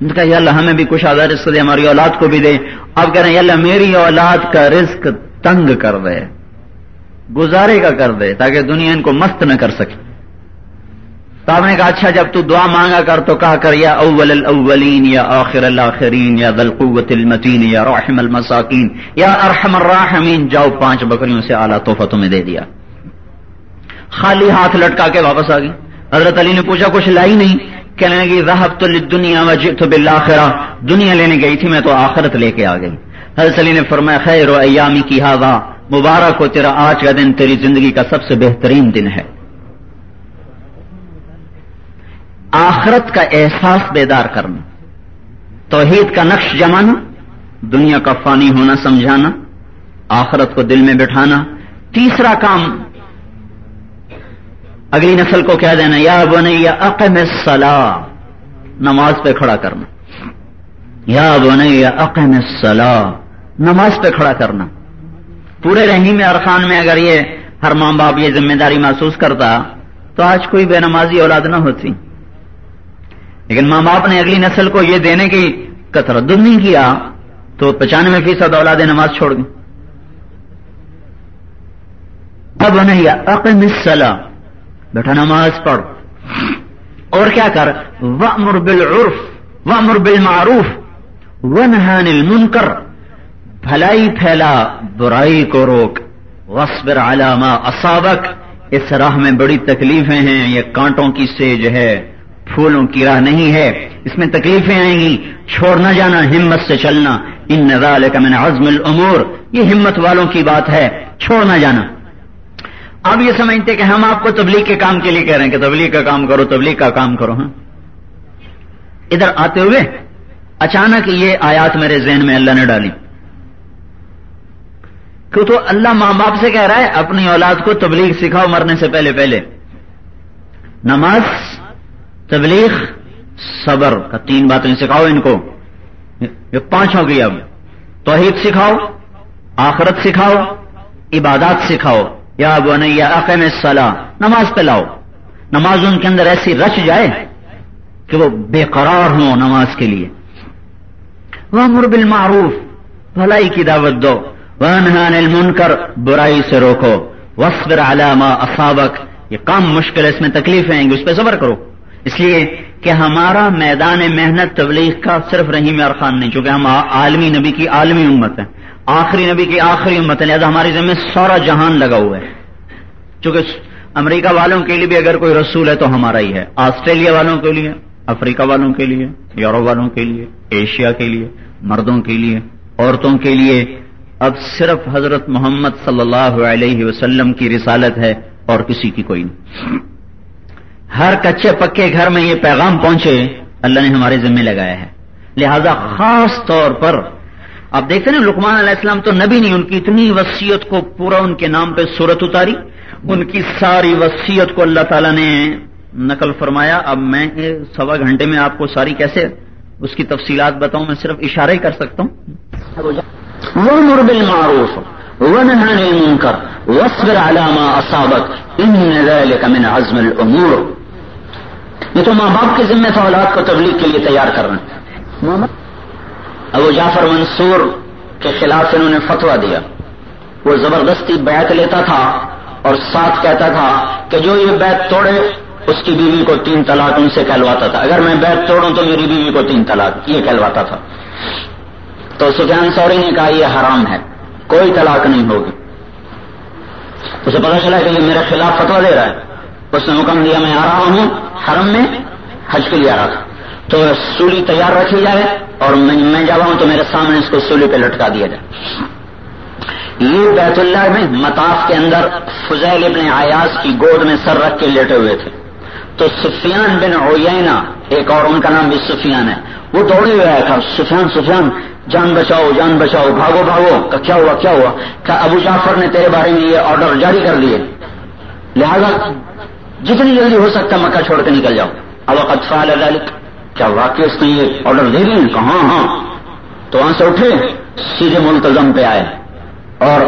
کہا، یا اللہ، ہمیں بھی کچھ آدھا رزق دے، ہماری اولاد کو بھی دے. آپ کہہ رہے ہیں اللہ، میری اولاد کا رزق تنگ کر دے، گزارے کا کر دے، تاکہ دنیا ان کو مست نہ کر سکے. تو آپ نے کہا اچھا جب تو دعا مانگا کر تو کہا کر، یا اول الاولین، یا آخر الاخرین، یا ذل قوت المتین، یا رحم المساکین، یا ارحم الراحمین. جاؤ، پانچ بکریوں سے اعلیٰ تحفہ تمہیں دے دیا۔ خالی ہاتھ لٹکا کے واپس آ گئی حضرت علی نے پوچھا، کچھ لائی نہیں؟ کہنے لگی رحب تو دنیا وجہ بالآخرہ دنیا لینے گئی تھی میں تو آخرت لے کے آ گئی۔ حضرت علی نے فرمایا، خیر و ایامی کی ہوا مبارک ہو تیرا آج کا دن، تیری زندگی کا سب سے بہترین دن ہے۔ آخرت کا احساس بیدار کرنا، توحید کا نقش جمانا، دنیا کا فانی ہونا سمجھانا، آخرت کو دل میں بٹھانا، تیسرا کام اگلی نسل کو کہہ دینا یا بنے یا عقم صلاح نماز پہ کھڑا کرنا۔ یا بنے یا عقم صلاح نماز پہ کھڑا کرنا۔ پورے رحیم ارخان میں اگر یہ ہر ماں باپ یہ ذمہ داری محسوس کرتا، تو آج کوئی بے نمازی اولاد نہ ہوتی۔ لیکن ماں باپ نے اگلی نسل کو یہ دینے کی کا نہیں کیا، تو پچانوے فیصد اولاد نماز چھوڑ گئی اب نہیں عقم الصلاح بیٹھا نماز پڑھ۔ اور کیا کر؟ وامر بالعرف، وامر بالمعروف، ونہان المنکر۔ بھلائی پھیلا، برائی کو روک۔ وصبر علی ما اصابک۔ اس راہ میں بڑی تکلیفیں ہیں، یہ کانٹوں کی سیج ہے، پھولوں کی راہ نہیں ہے۔ اس میں تکلیفیں آئیں گی۔ چھوڑ نہ جانا، ہمت سے چلنا۔ ان نظال کا میں عزم العمور یہ ہمت والوں کی بات ہے، چھوڑ نہ جانا۔ آپ یہ سمجھتے کہ ہم آپ کو تبلیغ کے کام کے لیے کہہ رہے ہیں کہ تبلیغ کا کام کرو، تبلیغ کا کام کرو ہاں؟ ادھر آتے ہوئے اچانک یہ آیات میرے ذہن میں اللہ نے ڈالی۔ کیوں تو اللہ ماں باپ سے کہہ رہا ہے، اپنی اولاد کو تبلیغ سکھاؤ مرنے سے پہلے پہلے۔ نماز، تبلیغ، صبر کا تین باتیں سکھاؤ ان کو۔ یہ پانچ ہو گئی اب۔ توحید سکھاؤ، آخرت سکھاؤ، عبادات سکھاؤ۔ یا یا عقم صلاح نماز پہ لاؤ نماز ان کے اندر ایسی رچ جائے کہ وہ بے قرار ہوں نماز کے لیے۔ وہ مربل معروف بھلائی کی دعوت دو۔ وہ کر برائی سے روکو۔ وصبر علامہ اصابک۔ یہ کام مشکل ہے، اس میں تکلیفیں آئیں گی اس پہ صبر کرو۔ اس لیے کہ ہمارا میدان محنت تبلیغ کا صرف رحیم ارخان نہیں، چونکہ ہم عالمی نبی کی عالمی امت ہیں۔ آخری نبی کی آخری امت لہٰذا ہماری ذمہ سورا جہان لگا ہوا ہے۔ چونکہ امریکہ والوں کے لیے بھی اگر کوئی رسول ہے تو ہمارا ہی ہے۔ آسٹریلیا والوں کے لیے، افریقہ والوں کے لیے، یورپ والوں کے لیے، ایشیا کے لیے، مردوں کے لیے، عورتوں کے لیے۔ اب صرف حضرت محمد صلی اللہ علیہ وسلم کی رسالت ہے اور کسی کی کوئی نہیں۔ ہر کچے پکے گھر میں یہ پیغام پہنچے، اللہ نے ہمارے ذمہ لگایا ہے۔ لہذا خاص طور پر آپ دیکھتے نا لکمان علیہ السلام تو نبی نہیں، ان کی اتنی وسیعت کو پورا ان کے نام پہ صورت اتاری۔ ان کی ساری وسیعت کو اللہ تعالیٰ نے نقل فرمایا۔ اب میں سوا گھنٹے میں آپ کو ساری کیسے اس کی تفصیلات بتاؤں، میں صرف اشارہ ہی کر سکتا ہوں۔ یہ تو ماں باپ کے ذمہ سے اولاد کو تبلیغ کے لیے تیار کر رہے ہیں۔ ابو جعفر منصور کے خلاف انہوں نے فتوا دیا۔ وہ زبردستی بیت لیتا تھا اور ساتھ کہتا تھا کہ جو یہ بیت توڑے، اس کی بیوی کو تین طلاق ان سے کہلواتا تھا۔ اگر میں بیت توڑوں تو میری بیوی کو تین طلاق، یہ کہلواتا تھا۔ تو سفیان سوری نے کہا، یہ حرام ہے، کوئی طلاق نہیں ہوگی۔ اسے پتا چلا کہ یہ میرے خلاف فتوا دے رہا ہے۔ اس نے حکم دیا، میں آ رہا ہوں حرم میں، حج کے لیے آ رہا تھا۔ تو سولی تیار رکھی جائے۔ اور میں جب ہوں تو میرے سامنے اس کو سولی پہ لٹکا دیا جائے۔ یہ بیت اللہ میں متاف کے اندر فضیل ابن آیاز کی گود میں سر رکھ کے لیٹے ہوئے تھے۔ تو سفیان بن اوینا ایک اور ان کا نام بھی سفیان ہے، وہ دوڑے ہوئے آیا تھا۔ سفیان سفیان، جان بچاؤ جان بچاؤ، بھاگو بھاگو۔ کیا ہوا کیا ہوا؟ کیا ابو جعفر نے تیرے بارے میں یہ آرڈر جاری کر دیے۔ لہذا، جتنی جلدی ہو سکتا مکہ چھوڑ کے نکل جاؤ۔ اب اطفال ذلك کیا واقعی اس نے یہ آرڈر دے دیے کہاں ہاں تو وہاں سے اٹھے، سیدھے ملتظم پہ آئے۔ اور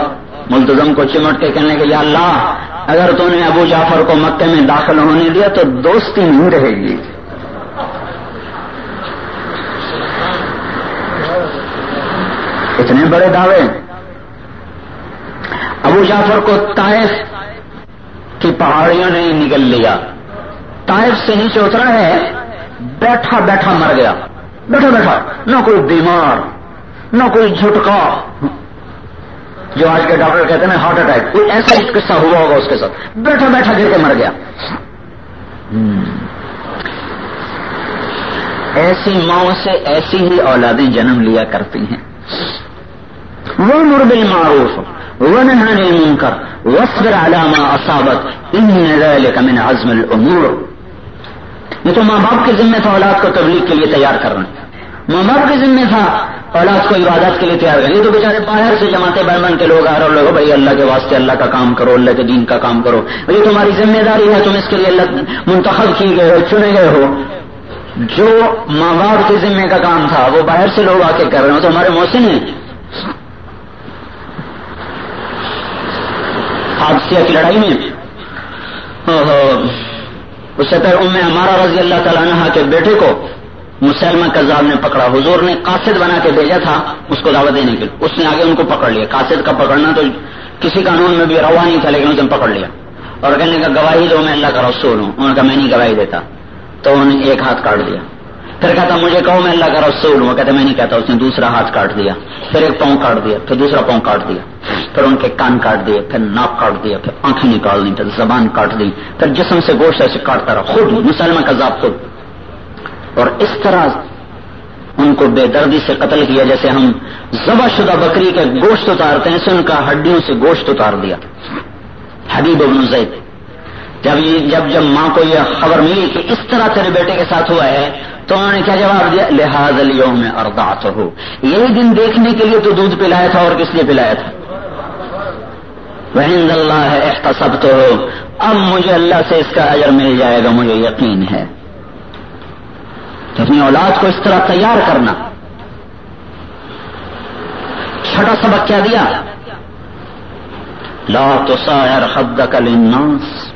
ملتظم کو چمٹ کے کہنے کے یا اللہ، اگر تو نے ابو جعفر کو مکے میں داخل ہونے دیا تو دوستی نہیں رہے گی۔ اتنے بڑے دعوے۔ ابو جعفر کو طائف کی پہاڑیوں نے نکل لیا۔ طائف سے نیچے اترا ہے۔ بیٹھا بیٹھا مر گیا۔ بیٹھا بیٹھا، نہ کوئی بیمار، نہ کوئی جھٹکا۔ جو آج کے ڈاکٹر کہتے ہیں ہارٹ اٹیک، کوئی ایسا قصہ ہوا ہوگا اس کے ساتھ۔ بیٹھا بیٹھا گر کے مر گیا۔ ایسی ماؤں سے ایسی ہی اولادیں جنم لیا کرتی ہیں۔ وہ مربل معروف وہ نہانے کر وسر علامہ اصابت ان من عزم الامور یہ تو ماں باپ کے ذمہ تو اولاد کو تبلیغ کے لیے تیار کر رہے ہیں ماں باپ کے ذمہ تھا اولاد کو عبادت کے لیے تیار کریں یہ تو بیچارے باہر سے جماتے بن بن کے لوگ آ رہے لوگ بھائی اللہ کے واسطے اللہ کا کام کرو، اللہ کے دین کا کام کرو۔ یہ تمہاری ذمہ داری ہے، تم اس کے لیے اللہ منتخب کی گئے ہو، چنے گئے ہو۔ جو ماں باپ کے ذمے کا کام تھا، وہ باہر سے لوگ آ کے کر رہے ہو تو ہمارے موسم ہیں۔ حادثہ کی لڑائی میں۔ اس سے پہلے ام ہمارا رضی اللہ تعالیٰ عنہ کے بیٹے کو مسلمہ کذاب نے پکڑا، حضور نے قاصد بنا کے بھیجا تھا، اس کو دعوت دینے کے لیے۔ اس نے آگے ان کو پکڑ لیا۔ قاصد کا پکڑنا تو کسی قانون میں بھی روا نہیں تھا، لیکن اس نے پکڑ لیا۔ اور کہنے کا گواہی دو، میں اللہ کا رسول ہوں۔ انہوں نے کہا، میں نہیں گواہی دیتا۔ تو انہوں نے ایک ہاتھ کاٹ دیا۔ پھر کہتا مجھے کہو میں اللہ کا رسول ہوں۔ کہتے میں نہیں کہتا، اس نے دوسرا ہاتھ کاٹ دیا، پھر ایک پاؤں کاٹ دیا، پھر دوسرا پاؤں کاٹ دیا، پھر ان کے کان کاٹ دیے، پھر ناک کاٹ دیا، پھر آنکھیں نکال دی پھر زبان کاٹ دی، پھر جسم سے گوشت ایسے کاٹتا رہا، خود مسلمان کا ذات خود اور اس طرح ان کو بے دردی سے قتل کیا، جیسے ہم ذبح شدہ بکری کے گوشت اتارتے ہیں اسے ان کا ہڈیوں سے گوشت اتار دیا۔ حبیب ابن زید، جب جب جب ماں کو یہ خبر ملی کہ اس طرح تیرے بیٹے کے ساتھ ہوا ہے تو انہوں نے کیا جواب دیا لحاظ اليوم میں ہو یہی دن دیکھنے کے لیے تو دودھ پلایا تھا، اور کس لیے پلایا تھا؟ وہند اللہ ہے احتسب تو ہو اب مجھے اللہ سے اس کا اجر مل جائے گا، مجھے یقین ہے۔ تو اپنی اولاد کو اس طرح تیار کرنا۔ چھٹا سبق کیا دیا؟ لا تصاعر خدك للناس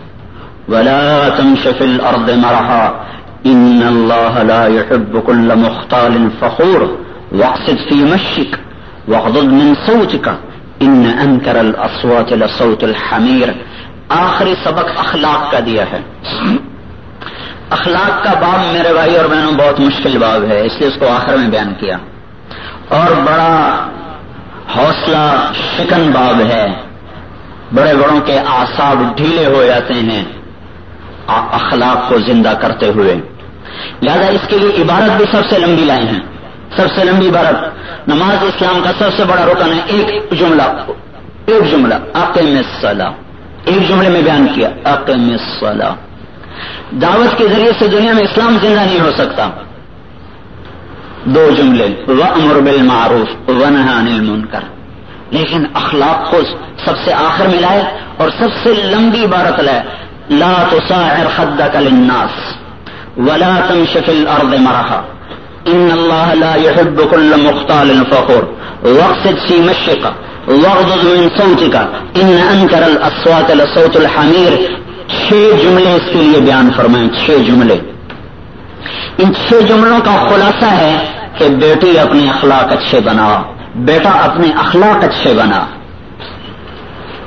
ولا تمش في الارض مرحا۔ ان الله لا يحب كل مختال فخور. واقصد في مشيك، واغضض من صوتك. ان انكر الاصوات لصوت الحمير. آخری سبق اخلاق کا دیا ہے. اخلاق کا باب میرے بھائی اور بہنوں بہت مشکل باب ہے، اس لیے اس کو آخر میں بیان کیا. اور بڑا حوصلہ شکن باب ہے. بڑے بڑوں کے آساب ڈھیلے ہو جاتے ہیں اخلاق کو زندہ کرتے ہوئے. لہذا اس کے لیے عبارت بھی سب سے لمبی لائیں ہیں سب سے لمبی عبارت نماز اسلام کا سب سے بڑا رکن ہے، ایک جملہ ایک جملہ عقم صلاح ایک جملے میں بیان کیا عقم صلاح دعوت کے ذریعے سے دنیا میں اسلام زندہ نہیں ہو سکتا۔ دو جملے و امر بالمعروف و نہان المنکر۔ لیکن اخلاق کو سب سے آخر میں لائے اور سب سے لمبی عبارت لائے۔ لا تصاعر خدك للناس۔ ولا تمش في الارض مرحا. ان الله لا يحب كل مختال فخور. واقصد في مشيك، واغضض من صوتك. ان انكر الاصوات لصوت الحمير. چھ جملے اس کے لیے بیان فرمائیں چھ جملے. ان چھ جملوں کا خلاصہ ہے کہ بیٹی اپنے اخلاق اچھے بنا، بیٹا اپنے اخلاق اچھے بنا۔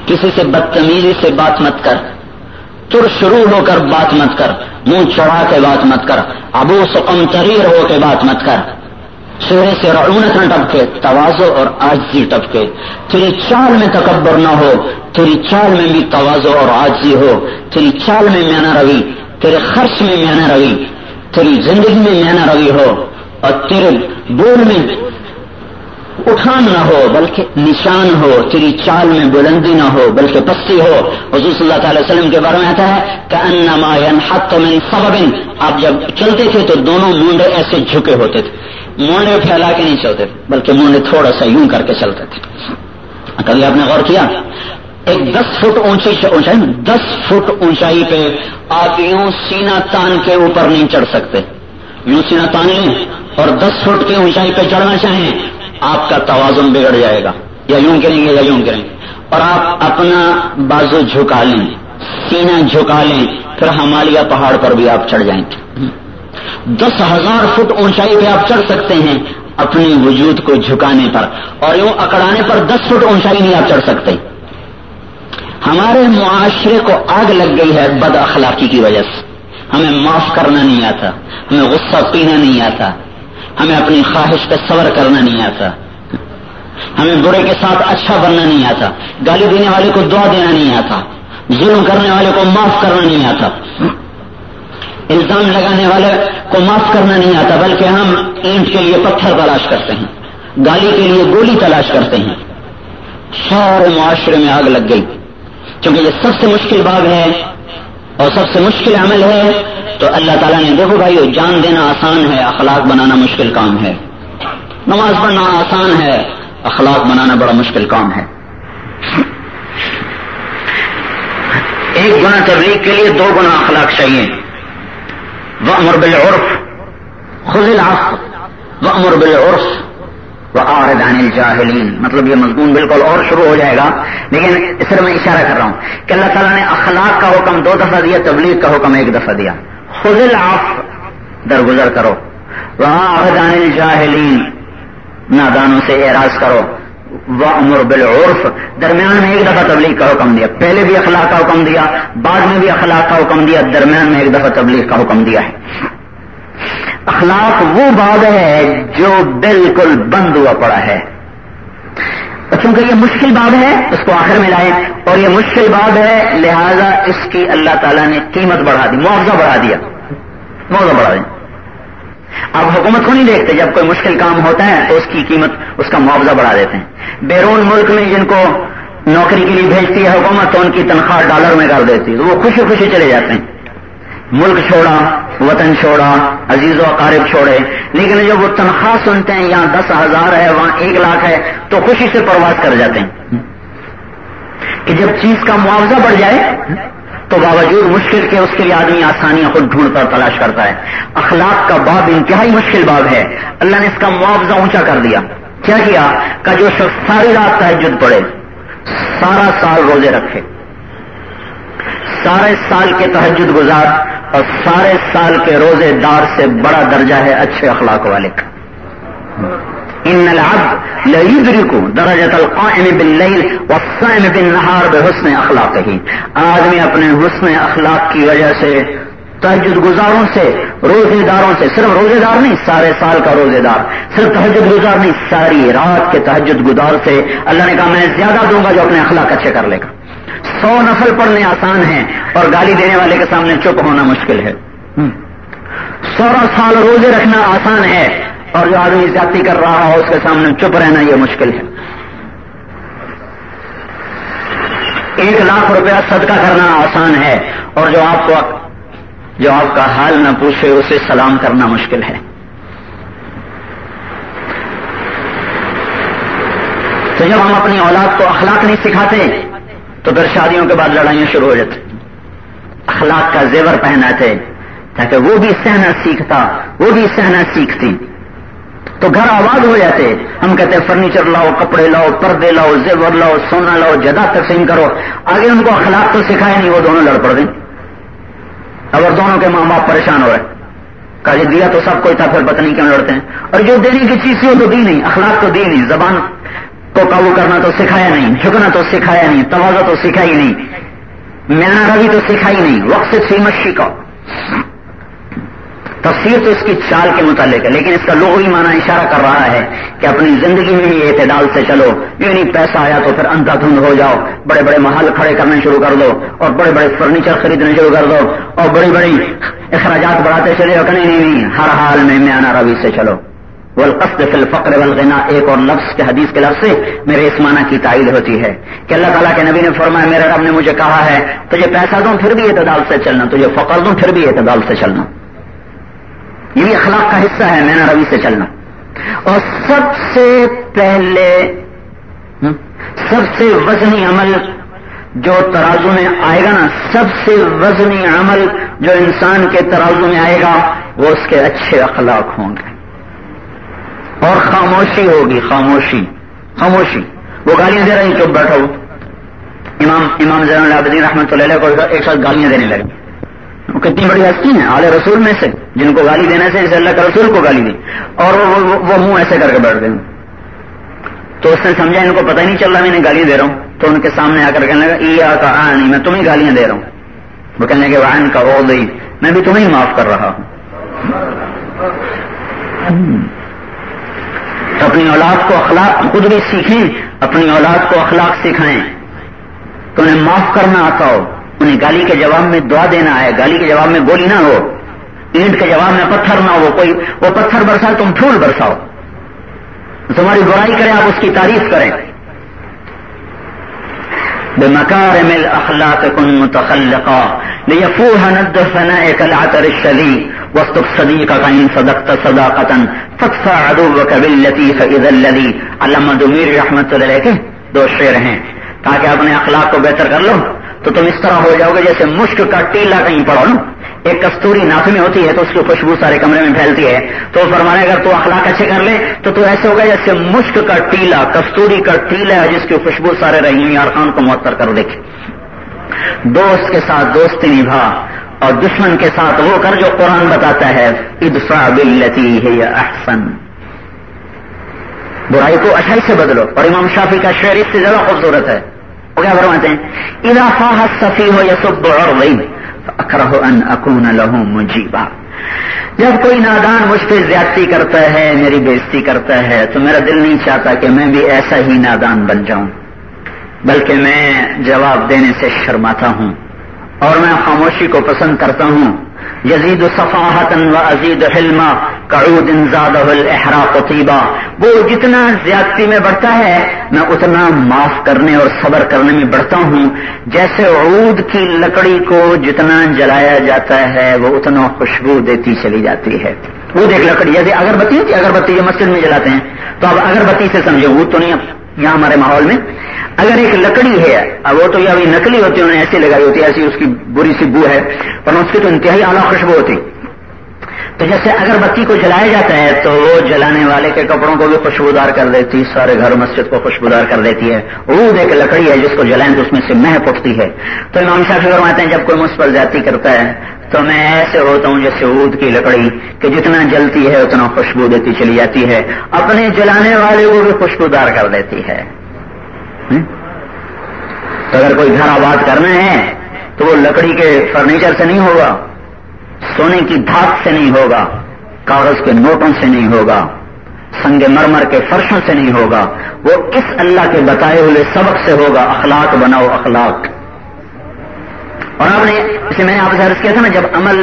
کسی سے بدتمیزی سے بات مت کر، تر شروع ہو کر بات مت کر۔ منہ چڑھا کے بات مت کر، ابو سکم تریر ہو کے بات مت کر۔ چہرے سے رعونت نہ ٹپکے توازو اور آجزی ٹپکے۔ تیری چال میں تکبر نہ ہو، تیری چال میں بھی توازو اور آجزی ہو۔ تیری چال میں میانا روی، تیرے خرچ میں میانا روی۔ تیری زندگی میں میانا روی ہو۔ اور تیرے بول میں اٹھان نہ ہو، بلکہ نشان ہو، تیری چال میں بلندی نہ ہو، بلکہ پستی ہو۔ حضور صلی اللہ تعالی وسلم کے بارے میں آتا ہے کہ انما ينحط من سبب۔ آپ جب چلتے تھے تو دونوں مونڈے ایسے جھکے ہوتے تھے۔ مونڈے پھیلا کے نہیں چلتے تھے بلکہ مونڈے تھوڑا سا یوں کر کے چلتے تھے۔ کبھی آپ نے غور کیا، ایک دس فٹ اونچی اونچائی دس فٹ اونچائی پہ آپ یوں سینا تان کے اوپر نہیں چڑھ سکتے۔ یوں سینا تان لیں اور دس فٹ کی اونچائی پہ چڑھنا چاہیں آپ کا توازن بگڑ جائے گا۔ یا یوں کریں گے یا یوں کریں گے۔ اور آپ اپنا بازو جھکا لیں۔ سینہ جھکا لیں۔ پھر ہمالیہ پہاڑ پر بھی آپ چڑھ جائیں گے۔ دس ہزار فٹ اونچائی پہ آپ چڑھ سکتے ہیں اپنے وجود کو جھکانے پر۔ اور یوں اکڑانے پر دس فٹ اونچائی نہیں آپ چڑھ سکتے۔ ہمارے معاشرے کو آگ لگ گئی ہے بد اخلاقی کی وجہ سے۔ ہمیں معاف کرنا نہیں آتا۔ ہمیں غصہ پینا نہیں آتا۔ ہمیں اپنی خواہش پہ صبر کرنا نہیں آتا۔ ہمیں برے کے ساتھ اچھا بننا نہیں آتا۔ گالی دینے والے کو دعا دینا نہیں آتا۔ ظلم کرنے والے کو معاف کرنا نہیں آتا۔ الزام لگانے والے کو معاف کرنا نہیں آتا، بلکہ ہم اینٹ کے لیے پتھر تلاش کرتے ہیں، گالی کے لیے گولی تلاش کرتے ہیں۔ سارے معاشرے میں آگ لگ گئی۔ کیونکہ یہ سب سے مشکل باب ہے اور سب سے مشکل عمل ہے، تو اللہ تعالیٰ نے دیکھو بھائی جان دینا آسان ہے، اخلاق بنانا مشکل کام ہے۔ نماز پڑھنا آسان ہے، اخلاق بنانا بڑا مشکل کام ہے۔ ایک گنا تبلیغ کے لیے دو گنا اخلاق چاہیے۔ وہ امر بل عرف خود وہ امر بل جاہلین مطلب یہ مضمون بالکل اور شروع ہو جائے گا. لیکن اس میں اشارہ کر رہا ہوں کہ اللہ تعالیٰ نے اخلاق کا حکم دو دفعہ دیا، تبلیغ کا حکم ایک دفعہ دیا. خود العف درگزر کرو. وہ آردان جاہلین نادانوں سے اعراض کرو. وہ امر بالعرف، درمیان میں ایک دفعہ تبلیغ کا حکم دیا. پہلے بھی اخلاق کا حکم دیا، بعد میں بھی اخلاق کا حکم دیا، درمیان میں ایک دفعہ تبلیغ کا حکم دیا ہے. اخلاق وہ بات ہے جو بالکل بند ہوا پڑا ہے۔ چونکہ یہ مشکل بات ہے، اس کو آخر میں لائے اور یہ مشکل بات ہے، لہذا اس کی اللہ تعالیٰ نے قیمت بڑھا دی، معاوضہ بڑھا دیا۔ معاوضہ بڑھا دیا اب حکومت کو نہیں دیکھتے، جب کوئی مشکل کام ہوتا ہے تو اس کی قیمت، اس کا معاوضہ بڑھا دیتے ہیں۔ بیرون ملک میں جن کو نوکری کے لیے بھیجتی ہے حکومت، تو ان کی تنخواہ ڈالر میں کر دیتی ہے، تو وہ خوشی خوشی چلے جاتے ہیں۔ ملک چھوڑا۔ وطن چھوڑا، عزیز و اقارب چھوڑے۔ لیکن جب وہ تنخواہ سنتے ہیں، یہاں دس ہزار ہے، وہاں ایک لاکھ ہے، تو خوشی سے پرواز کر جاتے ہیں۔ کہ جب چیز کا معاوضہ بڑھ جائے، تو باوجود مشکل کے اس کے لیے آدمی آسانیاں خود ڈھونڈ کر تلاش کرتا ہے۔ اخلاق کا باب انتہائی مشکل باب ہے۔ اللہ نے اس کا معاوضہ اونچا کر دیا۔ کیا کیا؟ کہ جو شخص ساری رات تحجد پڑے سارا سال روزے رکھے۔ سارے سال کے تحجد گزار اور سارے سال کے روزے دار سے بڑا درجہ ہے اچھے اخلاق والے کا۔ ان العبد ليدرك درجة القائم بالليل والصائم بالنهار بحسن اخلاقه۔ آدمی اپنے حسن اخلاق کی وجہ سے تحجد گزاروں سے، روزے داروں سے، صرف روزے دار نہیں، سارے سال کا روزے دار۔ صرف تحجد گزار نہیں، ساری رات کے تحجد گزار سے اللہ نے کہا، میں زیادہ دوں گا جو اپنے اخلاق اچھے کر لے گا۔ سو نفل پڑھنے آسان ہیں اور گالی دینے والے کے سامنے چپ ہونا مشکل ہے۔ سولہ سال روزے رکھنا آسان ہے اور جو آدمی زیادتی کر رہا ہو اس کے سامنے چپ رہنا یہ مشکل ہے۔ ایک لاکھ روپیہ صدقہ کرنا آسان ہے اور جو آپ کو جو آپ کا حال نہ پوچھے اسے سلام کرنا مشکل ہے۔ تو جب ہم اپنی اولاد کو اخلاق نہیں سکھاتے تو پھر شادیوں کے بعد لڑائیاں شروع ہو جاتی۔ اخلاق کا زیور پہناتے تاکہ وہ بھی سہنا سیکھتا، وہ بھی سہنا سیکھتی۔ تو گھر آباد ہو جاتے، ہم کہتے ہیں، فرنیچر لاؤ، کپڑے لاؤ، پردے لاؤ، زیور لاؤ، سونا لاؤ، جدا تقسیم کرو۔ آگے ان کو اخلاق تو سکھائے نہیں، وہ دونوں لڑ پڑ دیں اگر دونوں کے ماں باپ پریشان ہو رہے کہا جی، دیا تو سب کو تھا، پھر پتہ نہیں کیوں لڑتے ہیں۔ اور جو دینے کی چیز تھی، وہ تو دی نہیں، اخلاق تو دی نہیں، زبان کو قابو کرنا تو سکھایا نہیں جھکنا تو سکھایا نہیں توازہ تو سکھائی نہیں مینا روی تو سکھائی نہیں، وقت سے سیمشی کا تفسیر تو اس کی چال کے متعلق ہے، لیکن اس کا لغوی معنی اشارہ کر رہا ہے کہ اپنی زندگی میں بھی اعتدال سے چلو یوں نہیں پیسہ آیا تو پھر اندھا دھند ہو جاؤ، بڑے بڑے محل کھڑے کرنا شروع کر دو، اور بڑے بڑے فرنیچر خریدنا شروع کر دو، اور بڑی بڑی اخراجات بڑھاتے چلے ہو نہیں نہیں، ہر حال میں میانا روی سے چلو۔ والقصد فی الفقر والغنا ایک اور لفظ کے حدیث کے لفظ سے میرے اس معنی کی تائید ہوتی ہے کہ اللہ تعالیٰ کے نبی نے فرمایا، میرے رب نے مجھے کہا ہے، تجھے پیسہ دوں پھر بھی اعتدال سے چلنا، تجھے فقر دوں پھر بھی اعتدال سے چلنا۔ یہ اخلاق کا حصہ ہے، مینا روی سے چلنا۔ اور سب سے پہلے سب سے وزنی عمل جو ترازو میں آئے گا نا، سب سے وزنی عمل جو انسان کے ترازو میں آئے گا، وہ اس کے اچھے اخلاق ہوں گے۔ اور خاموشی ہوگی، خاموشی خاموشی۔ وہ گالیاں دے رہی چپ بیٹھو امام امام زین العابدین رحمۃ اللہ کو ایک ساتھ گالیاں دینے لگے۔ وہ کتنی بڑی ہستی ہیں، آل رسول میں سے۔ جن کو گالی دینے سے اللہ کا رسول کو گالی دی اور وہ منہ ایسے کر کے بیٹھ گئے۔ تو اس نے سمجھا، ان کو پتہ نہیں چل رہا، میں گالی دے رہا ہوں۔ تو ان کے سامنے آ کر کہنے لگا ای کا آ نہیں میں تمہیں گالیاں دے رہا ہوں۔ وہ کہنے کے وائن کا او دئی میں بھی تمہیں معاف کر رہا ہوں۔ اپنی اولاد کو اخلاق خود بھی سیکھیں، اپنی اولاد کو اخلاق سکھائیں۔ تو انہیں معاف کرنا آتا ہو، انہیں گالی کے جواب میں دعا دینا ہے، گالی کے جواب میں گولی نہ ہو، اینٹ کے جواب میں پتھر نہ ہو، کوئی وہ پتھر برسا، تم پھول برساؤ۔ تمہاری برائی کرے آپ اس کی تعریف کریں۔ بے مکار مل اخلاق کن متخلقا لیفوہ ند فنا کل عطر وسط صدی کا قائم صدقت صدا قطن فقصا ادو قبل لطیف عید علامہ دمیر رحمت اللہ کے دو شعر ہیں تاکہ اپنے اخلاق کو بہتر کر لو. تو تم اس طرح ہو جاؤ گے جیسے مشک کا ٹیلا کہیں پڑو نا ایک کستوری ناف میں ہوتی ہے تو اس کی خوشبو سارے کمرے میں پھیلتی ہے. تو فرمانے اگر تو اخلاق اچھے کر لے، تو تو ایسے ہوگا جیسے مشک کا ٹیلا، کستوری کا ٹیلا ہے جس کی خوشبو سارے رہی یار خان کو معطر کر دیکھے دوست کے ساتھ دوستی نبھا. اور دشمن کے ساتھ وہ کر جو قرآن بتاتا ہے ادفا بلتی ہے یا احسن۔ برائی کو اچھائی سے بدلو۔ اور امام شافی کا شعر اس سے زیادہ خوبصورت ہے۔ وہ کیا فرماتے ہیں؟ اضافہ صفی ہو یا سب اور اکرہ ان اکون لہو مجیبا۔ جب کوئی نادان مجھ پہ زیادتی کرتا ہے، میری بےزتی کرتا ہے، تو میرا دل نہیں چاہتا کہ میں بھی ایسا ہی نادان بن جاؤں۔ بلکہ میں جواب دینے سے شرماتا ہوں۔ اور میں خاموشی کو پسند کرتا ہوں۔ یزید صفاحت و عزید حلما، قعود زاد الحراق طیبہ۔ وہ جتنا زیادتی میں بڑھتا ہے، میں اتنا معاف کرنے اور صبر کرنے میں بڑھتا ہوں۔ جیسے عود کی لکڑی کو جتنا جلایا جاتا ہے، وہ اتنا خوشبو دیتی چلی جاتی ہے۔ وہ دیکھ لکڑی جیسے اگربتی ہوتی اگربتی جو مسجد میں جلاتے ہیں۔ تو اب اگربتی سے سمجھو، وہ تو نہیں یہاں ہمارے ماحول میں۔ اگر ایک لکڑی ہے، اب وہ تو یہ ابھی نکلی ہوتی ہے، انہوں نے ایسی لگائی ہوتی ہے، ایسی اس کی بری سی بو ہے، پر اس کی تو انتہائی اعلیٰ خوشبو ہوتی۔ تو جیسے اگر بتی کو جلایا جاتا ہے، تو وہ جلانے والے کے کپڑوں کو بھی خوشبودار کر دیتی، سارے گھر مسجد کو خوشبودار کر دیتی ہے۔ وہ ایک لکڑی ہے، جس کو جلائیں تو اس میں سے مہ پٹتی ہے۔ تو امام شاہ فرماتے ہیں، جب کوئی مجھ پر زیادتی کرتا ہے تو میں ایسے ہوتا ہوں جیسے اود کی لکڑی کہ جتنا جلتی ہے اتنا خوشبو دیتی چلی جاتی ہے، اپنے جلانے والے کو بھی خوشبودار کر دیتی ہے۔ تو اگر کوئی گھر آباد کرنا ہے تو وہ لکڑی کے فرنیچر سے نہیں ہوگا، سونے کی دھات سے نہیں ہوگا، کاغذ کے نوٹوں سے نہیں ہوگا، سنگ مرمر کے فرشوں سے نہیں ہوگا۔ وہ اس اللہ کے بتائے ہوئے سبق سے ہوگا، اخلاق بناؤ اخلاق۔ اور آپ نے اسے میں نے آپ سے عرض کیا تھا نا، جب عمل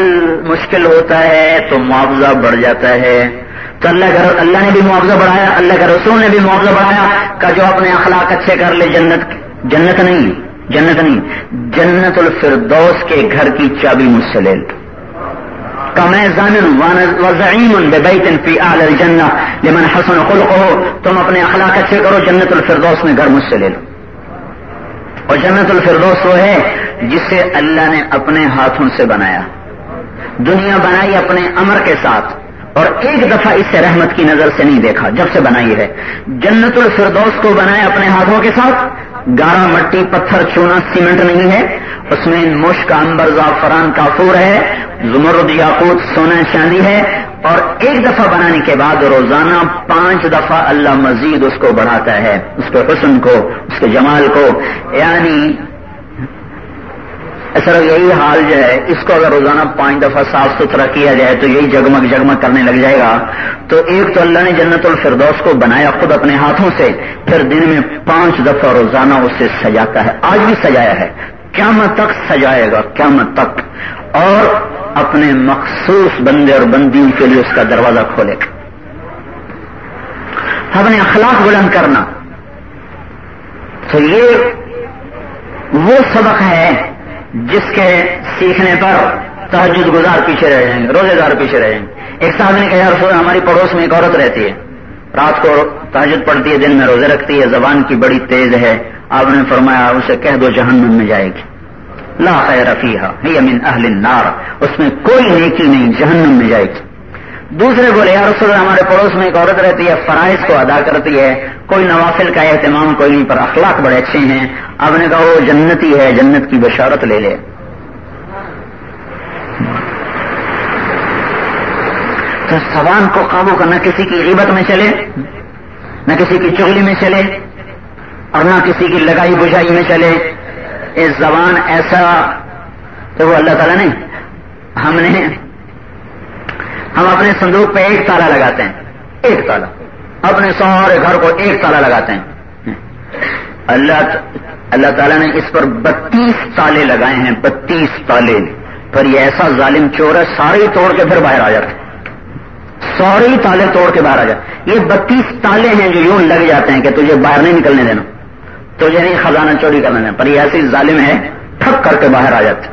مشکل ہوتا ہے تو معاوضہ بڑھ جاتا ہے۔ تو اللہ کا اللہ نے بھی معاوضہ بڑھایا، اللہ کا رسول نے بھی معاوضہ بڑھایا۔ کا جو اپنے اخلاق اچھے کر لے، جنت جنت نہیں جنت نہیں، جنت الفردوس کے گھر کی چابی مجھ سے لے لمن حسن خلقه تم اپنے اخلاق اچھے کرو، جنت الفردوس میں گھر مجھ سے لے لو۔ اور جنت الفردوس وہ ہے جسے اللہ نے اپنے ہاتھوں سے بنایا۔ دنیا بنائی اپنے امر کے ساتھ، اور ایک دفعہ اس سے رحمت کی نظر سے نہیں دیکھا، جب سے بنائی ہے۔ جنت الفردوس کو بنایا اپنے ہاتھوں کے ساتھ گارا مٹی، پتھر چونا سیمنٹ نہیں ہے۔ اس میں مشک امبر زعفران، کافور ہے۔ زمرد یاقوت، سونا، چاندی ہے۔ اور ایک دفعہ بنانے کے بعد روزانہ پانچ دفعہ اللہ مزید اس کو بڑھاتا ہے، اس کے حسن کو، اس کے جمال کو۔ یعنی اچھا، سر یہی حال جو ہے، اس کو اگر روزانہ پانچ دفعہ صاف ستھرا کیا جائے تو یہی جگمگ جگمگ کرنے لگ جائے گا۔ تو ایک تو اللہ نے جنت الفردوس کو بنایا خود اپنے ہاتھوں سے، پھر دن میں پانچ دفعہ روزانہ اسے سجاتا ہے۔ آج بھی سجایا ہے۔ کیا تک سجائے گا کیا تک۔ اور اپنے مخصوص بندے اور بندیوں کے لیے اس کا دروازہ کھولے۔ گا اپنے اخلاق بلند کرنا۔ تو یہ وہ سبق ہے جس کے سیکھنے پر تحجد گزار پیچھے رہ جائیں گے روزے دار پیچھے رہ جائیں گے۔ ایک صاحب نے کہا رسول ہماری پڑوس میں ایک عورت رہتی ہے۔ رات کو تحجد پڑتی ہے، دن میں روزے رکھتی ہے، زبان کی بڑی تیز ہے۔ آپ نے فرمایا، اسے کہہ دو، جہنم میں جائے گی۔ لا خیر رفیح من اہل النار۔ اس میں کوئی نیکی نہیں، جہنم میں جائے گی۔ دوسرے بولے یا رسول ہمارے پڑوس میں ایک عورت رہتی ہے، فرائض کو ادا کرتی ہے۔ کوئی نوافل کا اہتمام، کوئی نہیں، پر اخلاق بڑے اچھے ہیں۔ آپ نے کہا، وہ جنتی ہے، جنت کی بشارت لے لے۔ تو سوان کو قابو کرنا کسی کی غیبت میں چلے، نہ کسی کی چغلی میں چلے، اور نہ کسی کی لگائی بجائی میں چلے۔ یہ زبان ایسا تو وہ اللہ تعالیٰ نے ہم نے ہم اپنے صندوق پہ ایک تالا لگاتے ہیں۔ ایک تالا۔ اپنے سارے گھر کو ایک تالا لگاتے ہیں۔ اللہ اللہ تعالیٰ نے اس پر بتیس تالے لگائے ہیں، بتیس تالے۔ پر یہ ایسا ظالم چور ہے، سارے توڑ کے پھر باہر آ جاتے سارے ہی تالے توڑ کے باہر آ جاتے یہ بتیس تالے ہیں جو یوں لگ جاتے ہیں کہ تجھے باہر نہیں نکلنے دینا۔ تجھے نہیں خزانہ چوری کرنے دینا۔ پر یہ ایسی ظالم ہے ٹھک کر کے باہر آ جاتے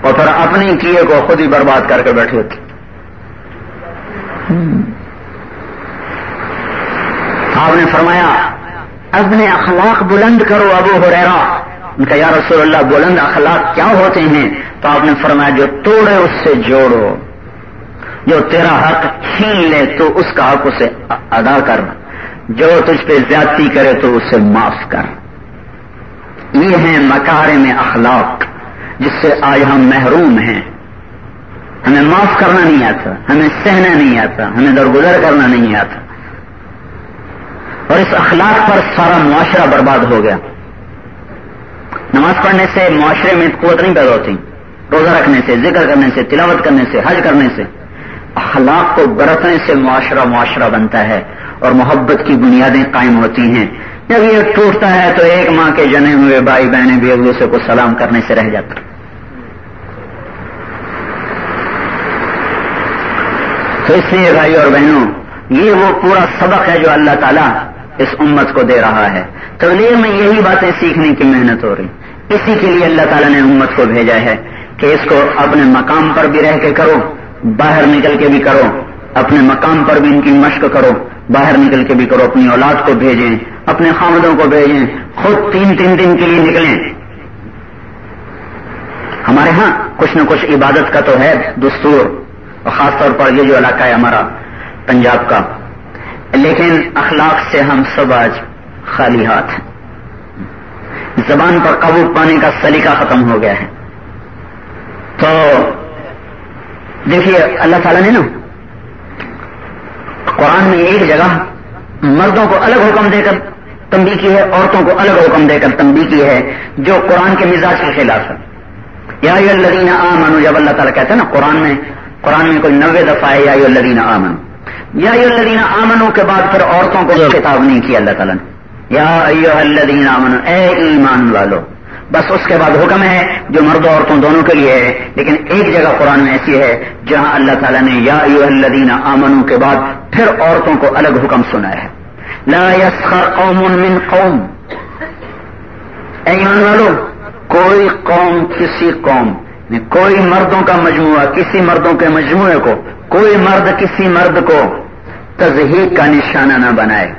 اور پھر اپنی کیے کو خود ہی برباد کر کے بیٹھی ہوتی آپ نے فرمایا، اپنے اخلاق بلند کرو ابو ہو ان کا یا رسول اللہ، بلند اخلاق کیا ہوتے ہیں؟ تو آپ نے فرمایا، جو توڑے اس سے جوڑو۔ جو تیرا حق چھین لے، تو اس کا حق اسے ادا کر۔ جو تجھ پہ زیادتی کرے، تو اسے معاف کر۔ یہ ہیں مکارے میں اخلاق، جس سے آج ہم محروم ہیں۔ ہمیں معاف کرنا نہیں آتا، ہمیں سہنا نہیں آتا، ہمیں درگزر کرنا نہیں آتا۔ اور اس اخلاق پر سارا معاشرہ برباد ہو گیا۔ نماز پڑھنے سے معاشرے میں قوت نہیں پیدا ہوتی۔ روزہ رکھنے سے، ذکر کرنے سے، تلاوت کرنے سے، حج کرنے سے۔ اخلاق کو برتنے سے معاشرہ معاشرہ بنتا ہے اور محبت کی بنیادیں قائم ہوتی ہیں۔ جب یہ ٹوٹتا ہے تو ایک ماں کے جنے ہوئے بھائی بہنیں بھی ایک دوسرے کو سلام کرنے سے رہ جاتا۔ تو اس لیے بھائی اور بہنوں، یہ وہ پورا سبق ہے جو اللہ تعالیٰ اس امت کو دے رہا ہے۔ تبلیغ میں یہی باتیں سیکھنے کی محنت ہو رہی۔ اسی کے لیے اللہ تعالیٰ نے امت کو بھیجا ہے کہ اس کو اپنے مقام پر بھی رہ کے کرو، باہر نکل کے بھی کرو، اپنے مقام پر بھی ان کی مشق کرو، باہر نکل کے بھی کرو، اپنی اولاد کو بھیجیں، اپنے خامدوں کو بھیجیں، خود تین تین دن کے لیے نکلیں۔ ہمارے ہاں کچھ نہ کچھ عبادت کا تو ہے، دستور۔ اور خاص طور پر یہ جو علاقہ ہے ہمارا پنجاب کا۔ لیکن اخلاق سے ہم سب آج خالی ہاتھ ہیں۔ زبان پر قابو پانے کا سلیقہ ختم ہو گیا ہے۔ تو دیکھیے، اللہ تعالیٰ نے نا قرآن میں ایک جگہ مردوں کو الگ حکم دے کر تنبی کی ہے، عورتوں کو الگ حکم دے کر تنبی کی ہے، جو قرآن کے مزاج کے خلاف ہے۔ یا الدین آ جب اللہ تعالیٰ کہتے ہیں نا قرآن میں قرآن میں کوئی نوے دفعہ ہے یا الدین آ منو یا الدین آمنو کے بعد پھر عورتوں کو کتاب نہیں کیا اللہ تعالیٰ نے۔ یا الدین آمن اے ایمان والو بس اس کے بعد حکم ہے جو مرد عورتوں دونوں کے لیے ہے لیکن ایک جگہ قرآن میں ایسی ہے جہاں اللہ تعالیٰ نے یا الدین آمنو کے بعد پھر عورتوں کو الگ حکم سنا ہے۔ لا يسخر قوم من قوم۔ ایمان والو کوئی قوم کسی قوم کوئی مردوں کا مجموعہ کسی مردوں کے مجموعے کو، کوئی مرد کسی مرد کو تزہیق کا نشانہ نہ بنائے۔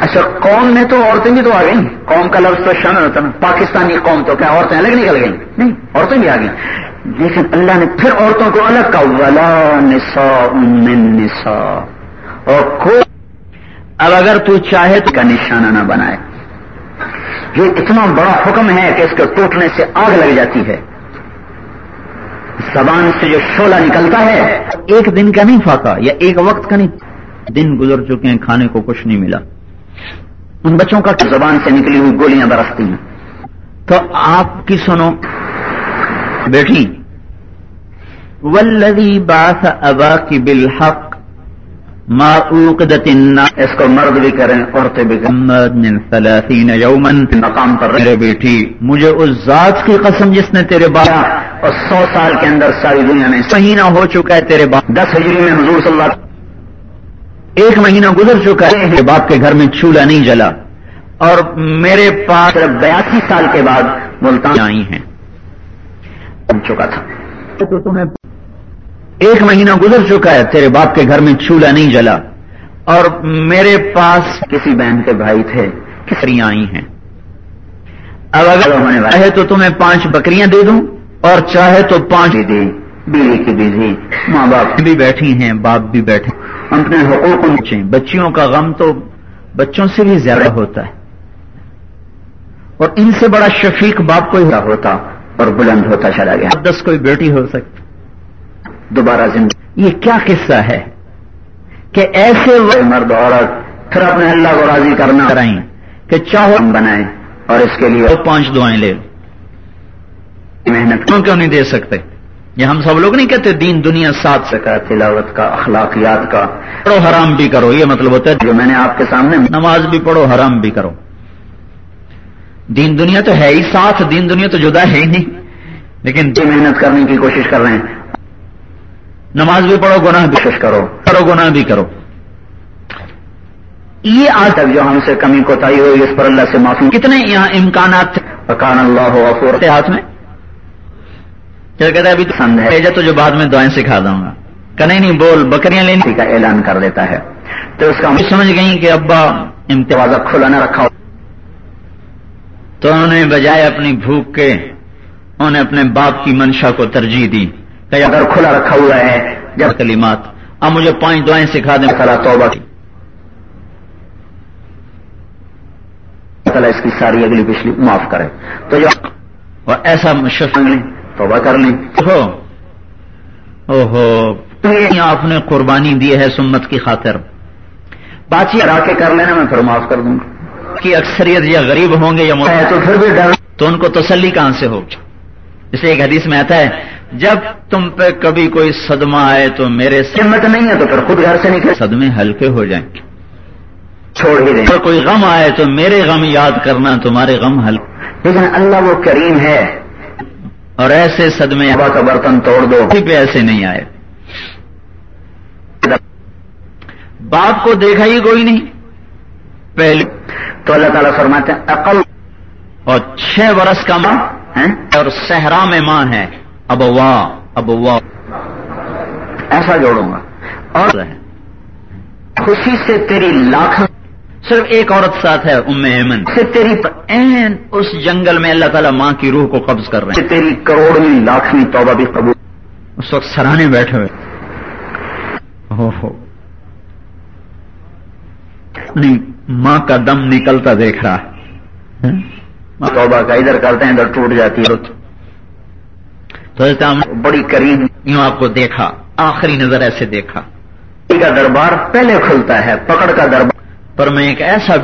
اچھا قوم میں تو عورتیں بھی تو آ گئیں۔ قوم کا لفظ تو شامل ہوتا نا پاکستانی قوم تو کیا عورتیں الگ نکل گئیں؟ نہیں، عورتیں بھی آ گئیں۔ لیکن اللہ نے پھر عورتوں کو الگ کا ولا نسا من نسا اور کوئی اب اگر تو چاہے تو کا نشانہ نہ بنائے۔ یہ اتنا بڑا حکم ہے کہ اس کے ٹوٹنے سے آگ لگ جاتی ہے۔ زبان سے جو شولہ نکلتا ہے ایک دن کا نہیں فاقا یا ایک وقت کا نہیں۔ دن گزر چکے ہیں کھانے کو کچھ نہیں ملا۔ ان بچوں کا زبان سے نکلی ہوئی گولیاں برستی ہیں۔ تو آپ کی سنو۔ بیٹھی ولدی باس ابا کی بالحق اس کو مرد بھی کریں عورتیں بھی کریں۔ یومن مقام پر میرے بیٹی مجھے اس ذات کی قسم جس نے تیرے بایا اور سو سال کے اندر ساری دنیا میں مہینہ ہو چکا ہے تیرے باپ۔ دس ہجری میں حضور صلی اللہ ایک مہینہ گزر چکا ہے۔ باپ کے گھر میں چولہا نہیں جلا۔ اور میرے پاس بیاسی سال کے بعد ملتان آئی ہیں۔ چکا تھا۔ تو تمہیں ایک مہینہ گزر چکا ہے تیرے باپ کے گھر میں چولہا نہیں جلا۔ اور میرے پاس کسی بہن کے بھائی تھے کسریاں آئی ہیں۔ اب اگر چاہے تو تمہیں پانچ بکریاں دے دوں اور چاہے تو پانچ دے بیوی کی بیوی ماں باپ۔ بھی بیٹھی ہیں باپ بھی بیٹھے۔ اپنے حقوق نیچے بچیوں کا غم تو بچوں سے بھی زیادہ ہوتا ہے۔ اور ان سے بڑا شفیق باپ کو ہی ہوتا اور بلند ہوتا چلا گیا۔ دس کوئی بیٹی ہو سکتی۔ دوبارہ زندگی یہ کیا قصہ ہے کہ ایسے مرد عورت پھر اپنے اللہ کو راضی کرنا کرائیں کہ چاہو ہم بنائیں اور اس کے لیے پانچ دعائیں لے۔ محنت کیوں کیوں نہیں دے سکتے؟ یہ ہم سب لوگ نہیں کہتے دین دنیا ساتھ سے کا تلاوت کا اخلاقیات کا۔ پڑھو حرام بھی کرو یہ مطلب ہوتا ہے۔ جو میں نے آپ کے سامنے نماز بھی پڑھو حرام بھی کرو۔ دین دنیا تو ہے ہی ساتھ دین دنیا تو جدا ہے ہی۔ نہیں لیکن محنت کرنے کی کوشش کر رہے ہیں۔ نماز بھی پڑھو، گناہ بھی کوشش کرو کرو، گناہ بھی کرو۔ یہ آج تک جو ہم سے کمی کوتا ہوئی، اس پر اللہ سے معافی کتنے یہاں امکانات تھے؟ پکان اللہ ہو ہاتھ میں؟ چل کہتا ہے، ابھی پسند ہے۔ تو جو بعد میں دعائیں سکھا دوں گا۔ کہ نہیں بول، بکریاں لینے کا اعلان کر دیتا ہے۔ تو اس کا سمجھ گئی کہ ابا امتیاز کھلا نہ رکھا۔ تو انہوں نے بجائے اپنی بھوک کے، انہوں نے اپنے باپ کی منشا کو ترجیح دی۔ کہ اگر کھلا رکھا ہوا ہے جب کلمات اب مجھے پانچ دعائیں سکھا دیں۔ خلا توبہ۔ کی اس کی ساری اگلی پچھلی معاف کرے۔ تو اور ایسا لیں۔ توبہ کر لیں۔ اوہو۔ آپ نے قربانی دی ہے سمت کی خاطر۔ بات یہ کے کر لینا میں پھر معاف کر دوں۔ گا کہ اکثریت یا غریب ہوں گے یا تو پھر بھی تو ان کو تسلی کہاں سے ہوگی اسے ایک حدیث میں آتا ہے جب تم پہ کبھی کوئی صدمہ آئے تو میرے سمت نہیں ہے تو پھر خود گھر سے نکلے صدمے ہلکے ہو جائیں گے۔ چھوڑ ہی دیں۔ کوئی غم آئے تو میرے غم یاد کرنا تمہارے غم ہلکے۔ لیکن اللہ وہ کریم ہے۔ اور ایسے صدمے ہوا کا برتن توڑ دو۔ پہ ایسے نہیں آئے۔ باپ کو دیکھا ہی کوئی نہیں۔ پہلے تو اللہ تعالیٰ فرماتے ہیں عقل اور چھ برس کا ماں اور صحرا میں ماں ہے۔ اب واہ اب واہ ایسا جوڑوں گا۔ اور خوشی سے تیری لاکھ صرف ایک عورت ساتھ ہے ام ایمن سے تیری این اس جنگل میں اللہ تعالیٰ ماں کی روح کو قبض کر رہے ہیں۔ تیری کروڑویں لاکھویں توبہ بھی قبول۔ اس وقت سرانے بیٹھے ہوئے۔ نہیں ماں کا دم نکلتا دیکھ رہا ہے۔ توبہ کا ادھر کرتے ہیں ادھر ٹوٹ جاتی ہے۔ تو بڑی قریب یوں آپ کو دیکھا آخری نظر ایسے دیکھا۔ کا دربار پہلے کھلتا ہے پکڑ کا دربار۔ پر میں ایک ایسا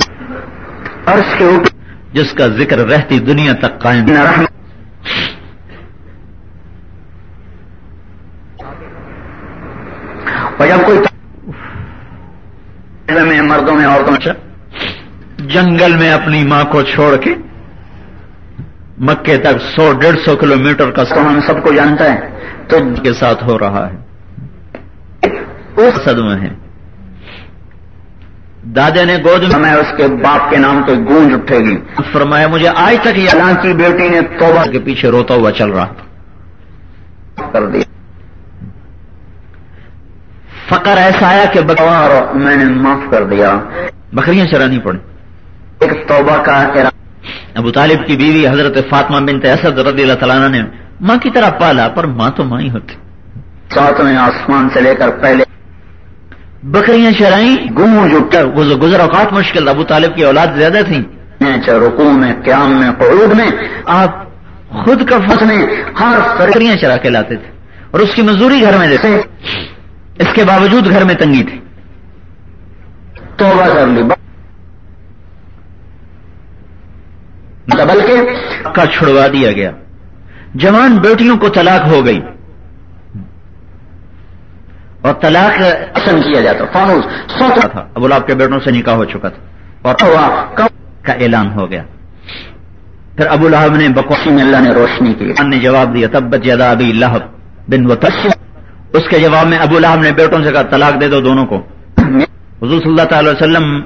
عرض کے اوپر جس کا ذکر رہتی دنیا تک قائم۔ جب کوئی میں مردوں میں عورتوں جنگل میں اپنی ماں کو چھوڑ کے مکے تک سو ڈیڑھ سو کلو میٹر کا سو ہم سب کو جانتا ہے تو کے ساتھ ہو رہا ہے۔ اس صدمے ہے۔ دادے نے گود میں اس کے باپ کے نام تو گونج اٹھے گی۔ فرمایا مجھے آج تک یہ اللہ کی بیٹی نے توبہ کے پیچھے روتا ہوا چل رہا۔ تھا کر دیا فقر ایسا آیا کہ بکوار میں نے معاف کر دیا۔ بکریاں چرانی پڑی ایک توبہ کا ابو طالب کی بیوی حضرت فاطمہ بنت اسد رضی اللہ تعالیٰ نے ماں کی طرح پالا پر ماں تو ماں ہی ہوتی۔ ساتویں آسمان سے لے کر پہلے بکریاں چرائیں گونج کر گزر اوقات مشکل۔ ابو طالب کی اولاد زیادہ چاہے رکو میں قیام میں قعود میں۔ آپ خود کا میں ہر بکریاں چرا کے لاتے تھے اور اس کی مزدوری گھر میں دیتے اس کے باوجود گھر میں تنگی تھی۔ توبہ کر لی۔ بلکہ کا چھڑوا دیا گیا۔ جوان بیٹیوں کو طلاق ہو گئی۔ اور طلاق پسند کیا جاتا، فانوس، سوچا تھا۔ ابو لاب کے بیٹوں سے نکاح ہو چکا تھا۔ اور کا اعلان ہو گیا۔ پھر ابو لہب نے بکوسی میں اللہ نے روشنی کی۔ نے جواب دیا تب جدا ابھی اللہ بن و اس کے جواب میں ابو لہب نے بیٹوں سے کہا، طلاق دے دو دونوں کو۔ حضور صلی اللہ تعالی وسلم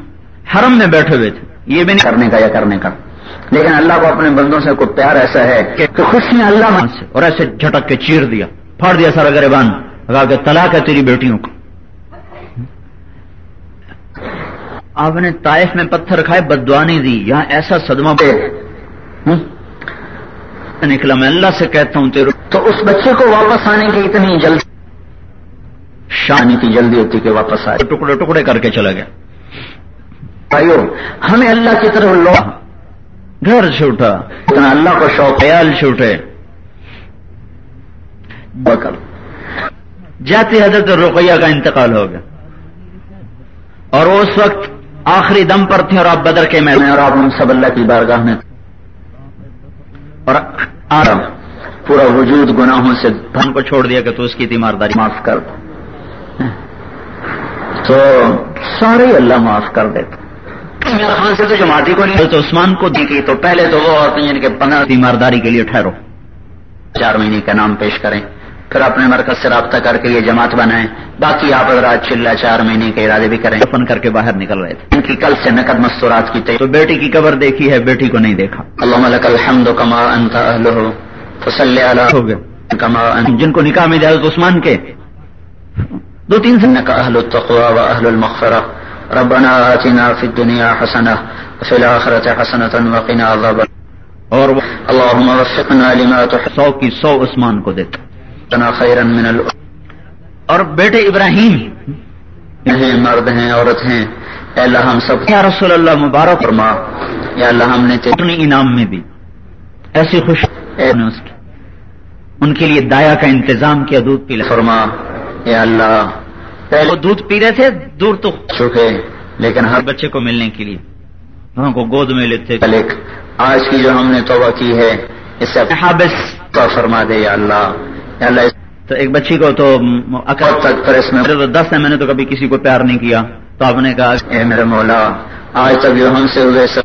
حرم میں بیٹھے ہوئے تھے۔ یہ بھی نہیں کرنے کا یا کرنے کا۔ لیکن اللہ کو اپنے بندوں سے کوئی پیار ایسا ہے کہ خوش نے اللہ سے اور ایسے جھٹک کے چیر دیا پھاڑ دیا سارا گریبان کہا کہ طلاق ہے تیری بیٹیوں کو۔ آپ نے طائف میں پتھر کھائے بدوانی دی یہاں ایسا صدمہ پہ نکلا میں اللہ سے کہتا ہوں تیرو تو اس بچے کو واپس آنے کی اتنی جلد شانی کی جلدی ہوتی کہ واپس آئے۔ ٹکڑے ٹکڑے کر کے چلا گیا۔ بھائیو ہمیں اللہ کی طرف لو گھر چھوٹا اتنا اللہ کو شوق خیال چھوٹے۔ بکر۔ جاتی حضرت رقیہ کا انتقال ہو گیا۔ اور اس وقت آخری دم پر تھے اور آپ بدر کے میں اور آپ ہم سب اللہ کی بارگاہ میں اور آرام پورا وجود گناہوں سے دھن کو چھوڑ دیا کہ تو اس کی تیمارداری معاف کر دو تو سارے اللہ معاف کر دیتے۔ خان سے تو جماعتی کو نہیں تو عثمان کو دی تو پہلے تو وہ عورتیں یعنی کہ پندرہ تیمارداری کے لیے ٹھہرو۔ چار مہینے کا نام پیش کریں پھر اپنے مرکز سے رابطہ کر کے یہ جماعت بنائیں۔ باقی آپ اگر آج چلا چار مہینے کے ارادے بھی کریں۔ فن کر کے باہر نکل رہے تھے۔ ان کی کل سے نقد مستورات کی تو بیٹی کی قبر دیکھی ہے بیٹی کو نہیں دیکھا۔ اللہ الحمد کما انت ہو گیا كما جن کو نکاح میں حضرت عثمان کے۔ دو تین سن انك اهل التقوى واهل المغفرة ربنا آتنا في الدنيا حسنة وفي الآخرة حسنة وقنا عذاب. اور اللهم وفقنا لما تحبنا سو کی سو عثمان کو دیتا خيرا من الأمور اور بیٹے ابراہیم. ہیں مرد ہیں عورت ہیں. اے اللہ ہم سب یا رسول اللہ مبارک. فرما. یا اللہ ہم نے اپنے انعام میں بھی ایسی خوش اس کی. ان کے لیے دایا کا انتظام کیا دودھ پی لے. فرما. یا اللہ وہ پہلے دودھ پی رہے تھے دور تو چکے لیکن ہر بچے کو ملنے کے لیے۔ وہاں کو گود میں لیتے آج کی جو ہم نے توبہ کی ہے اس سے حابس۔ توبہ فرما دے یا اللہ۔ یا اللہ تو ایک بچی کو تو وقت تک پر اس میں تو دس ہے میں نے تو کبھی کسی کو پیار نہیں کیا۔ تو آپ نے کہا اے میرے مولا آج تک جو ہم سے ہوئے سب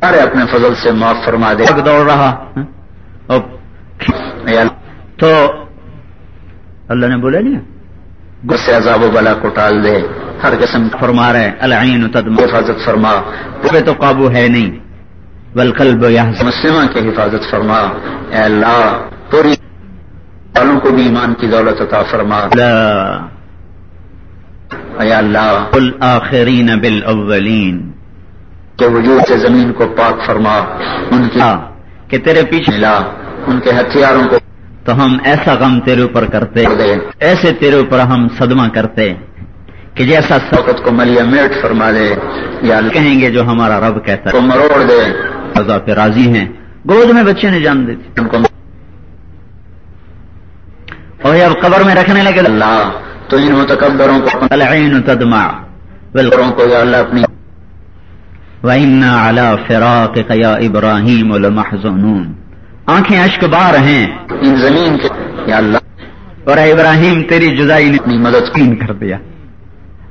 سارے اپنے فضل سے معاف فرما دے۔ دوڑ رہا۔ تو اللہ نے بولا نہیں غصے عذاب و بلا کو ٹال دے۔ ہر قسم فرما رہے العین تدم حفاظت فرما۔ پہ تو قابو ہے نہیں۔ والقلب یحزن۔ مسلمہ کی حفاظت فرما۔ اے اللہ پوری والوں کو بھی ایمان کی دولت عطا فرما۔ لا۔ اے اللہ الآخرین بالاولین کے وجود سے زمین کو پاک فرما۔ ان کی ہاں کہ تیرے پیچھے ملا ان کے ہتھیاروں کو تو ہم ایسا غم تیرے اوپر کرتے ایسے تیرے اوپر ہم صدمہ کرتے کہ جیسا سب کو ملیا میٹ فرما دے، یا کہیں گے جو ہمارا رب کہتا کو مروڑ دے۔ رضا پہ راضی ہیں۔ گود میں بچے نے جان دیتی ان اور اب قبر میں رکھنے لگے۔ اللہ، تو ان متکبروں کو اپنے العین تدمع۔ بل کو یا اللہ اپنی وَإِنَّا عَلَى فِرَاقِكَ يَا إِبْرَاهِيمُ لَمَحْزُنُونَ آنکھیں اشک بار ہیں۔ ان زمین کے یا اللہ۔ اور اے ابراہیم تیری جدائی نے اپنی مدد کی یقین کر دیا۔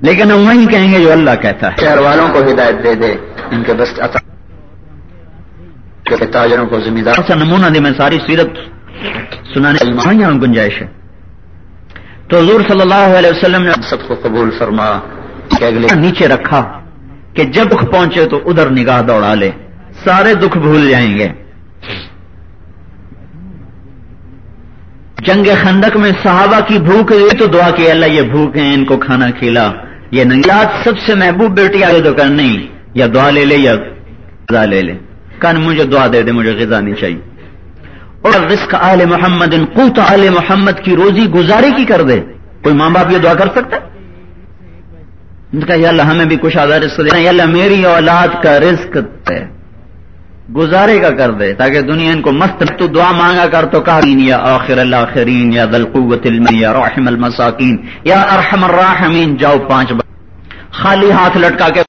لیکن ہم وہی کہیں گے جو اللہ کہتا ہے۔ شہر والوں کو ہدایت دے دے۔ ان کے بس عطا تاجروں کو ذمہ دار نمونہ دے میں ساری سیرت سنانے یہاں گنجائش ہے۔ تو حضور صلی اللہ علیہ وسلم نے سب کو قبول فرما۔ کہ اگلے نیچے رکھا کہ جب دکھ پہنچے تو ادھر نگاہ دوڑا لے۔ سارے دکھ بھول جائیں گے۔ جنگ خندق میں صحابہ کی بھوک ہوئی تو دعا کی، اللہ یہ بھوک ہے ان کو کھانا کھلا۔ یہ نگلات سب سے محبوب بیٹی آگے تو کر نہیں، یا دعا لے لے یا غذا لے لے۔ کن مجھے دعا دے دے، مجھے غذا نہیں چاہیے۔ اور رزق آل محمد ان قوت آل محمد کی روزی گزاری کی کر دے۔ کوئی ماں باپ یہ دعا کر سکتا ہے؟ ان کا یا اللہ ہمیں بھی کچھ آدھا رزق دینا یا اللہ میری اولاد کا رزق ہے گزارے کا کر دے تاکہ دنیا ان کو مست تو دعا مانگا کر تو کہین یا آخر الاخرین، یا ذل المن یا رحم المساکین، یا ارحم الراحمین، جاؤ پانچ بار خالی ہاتھ لٹکا کے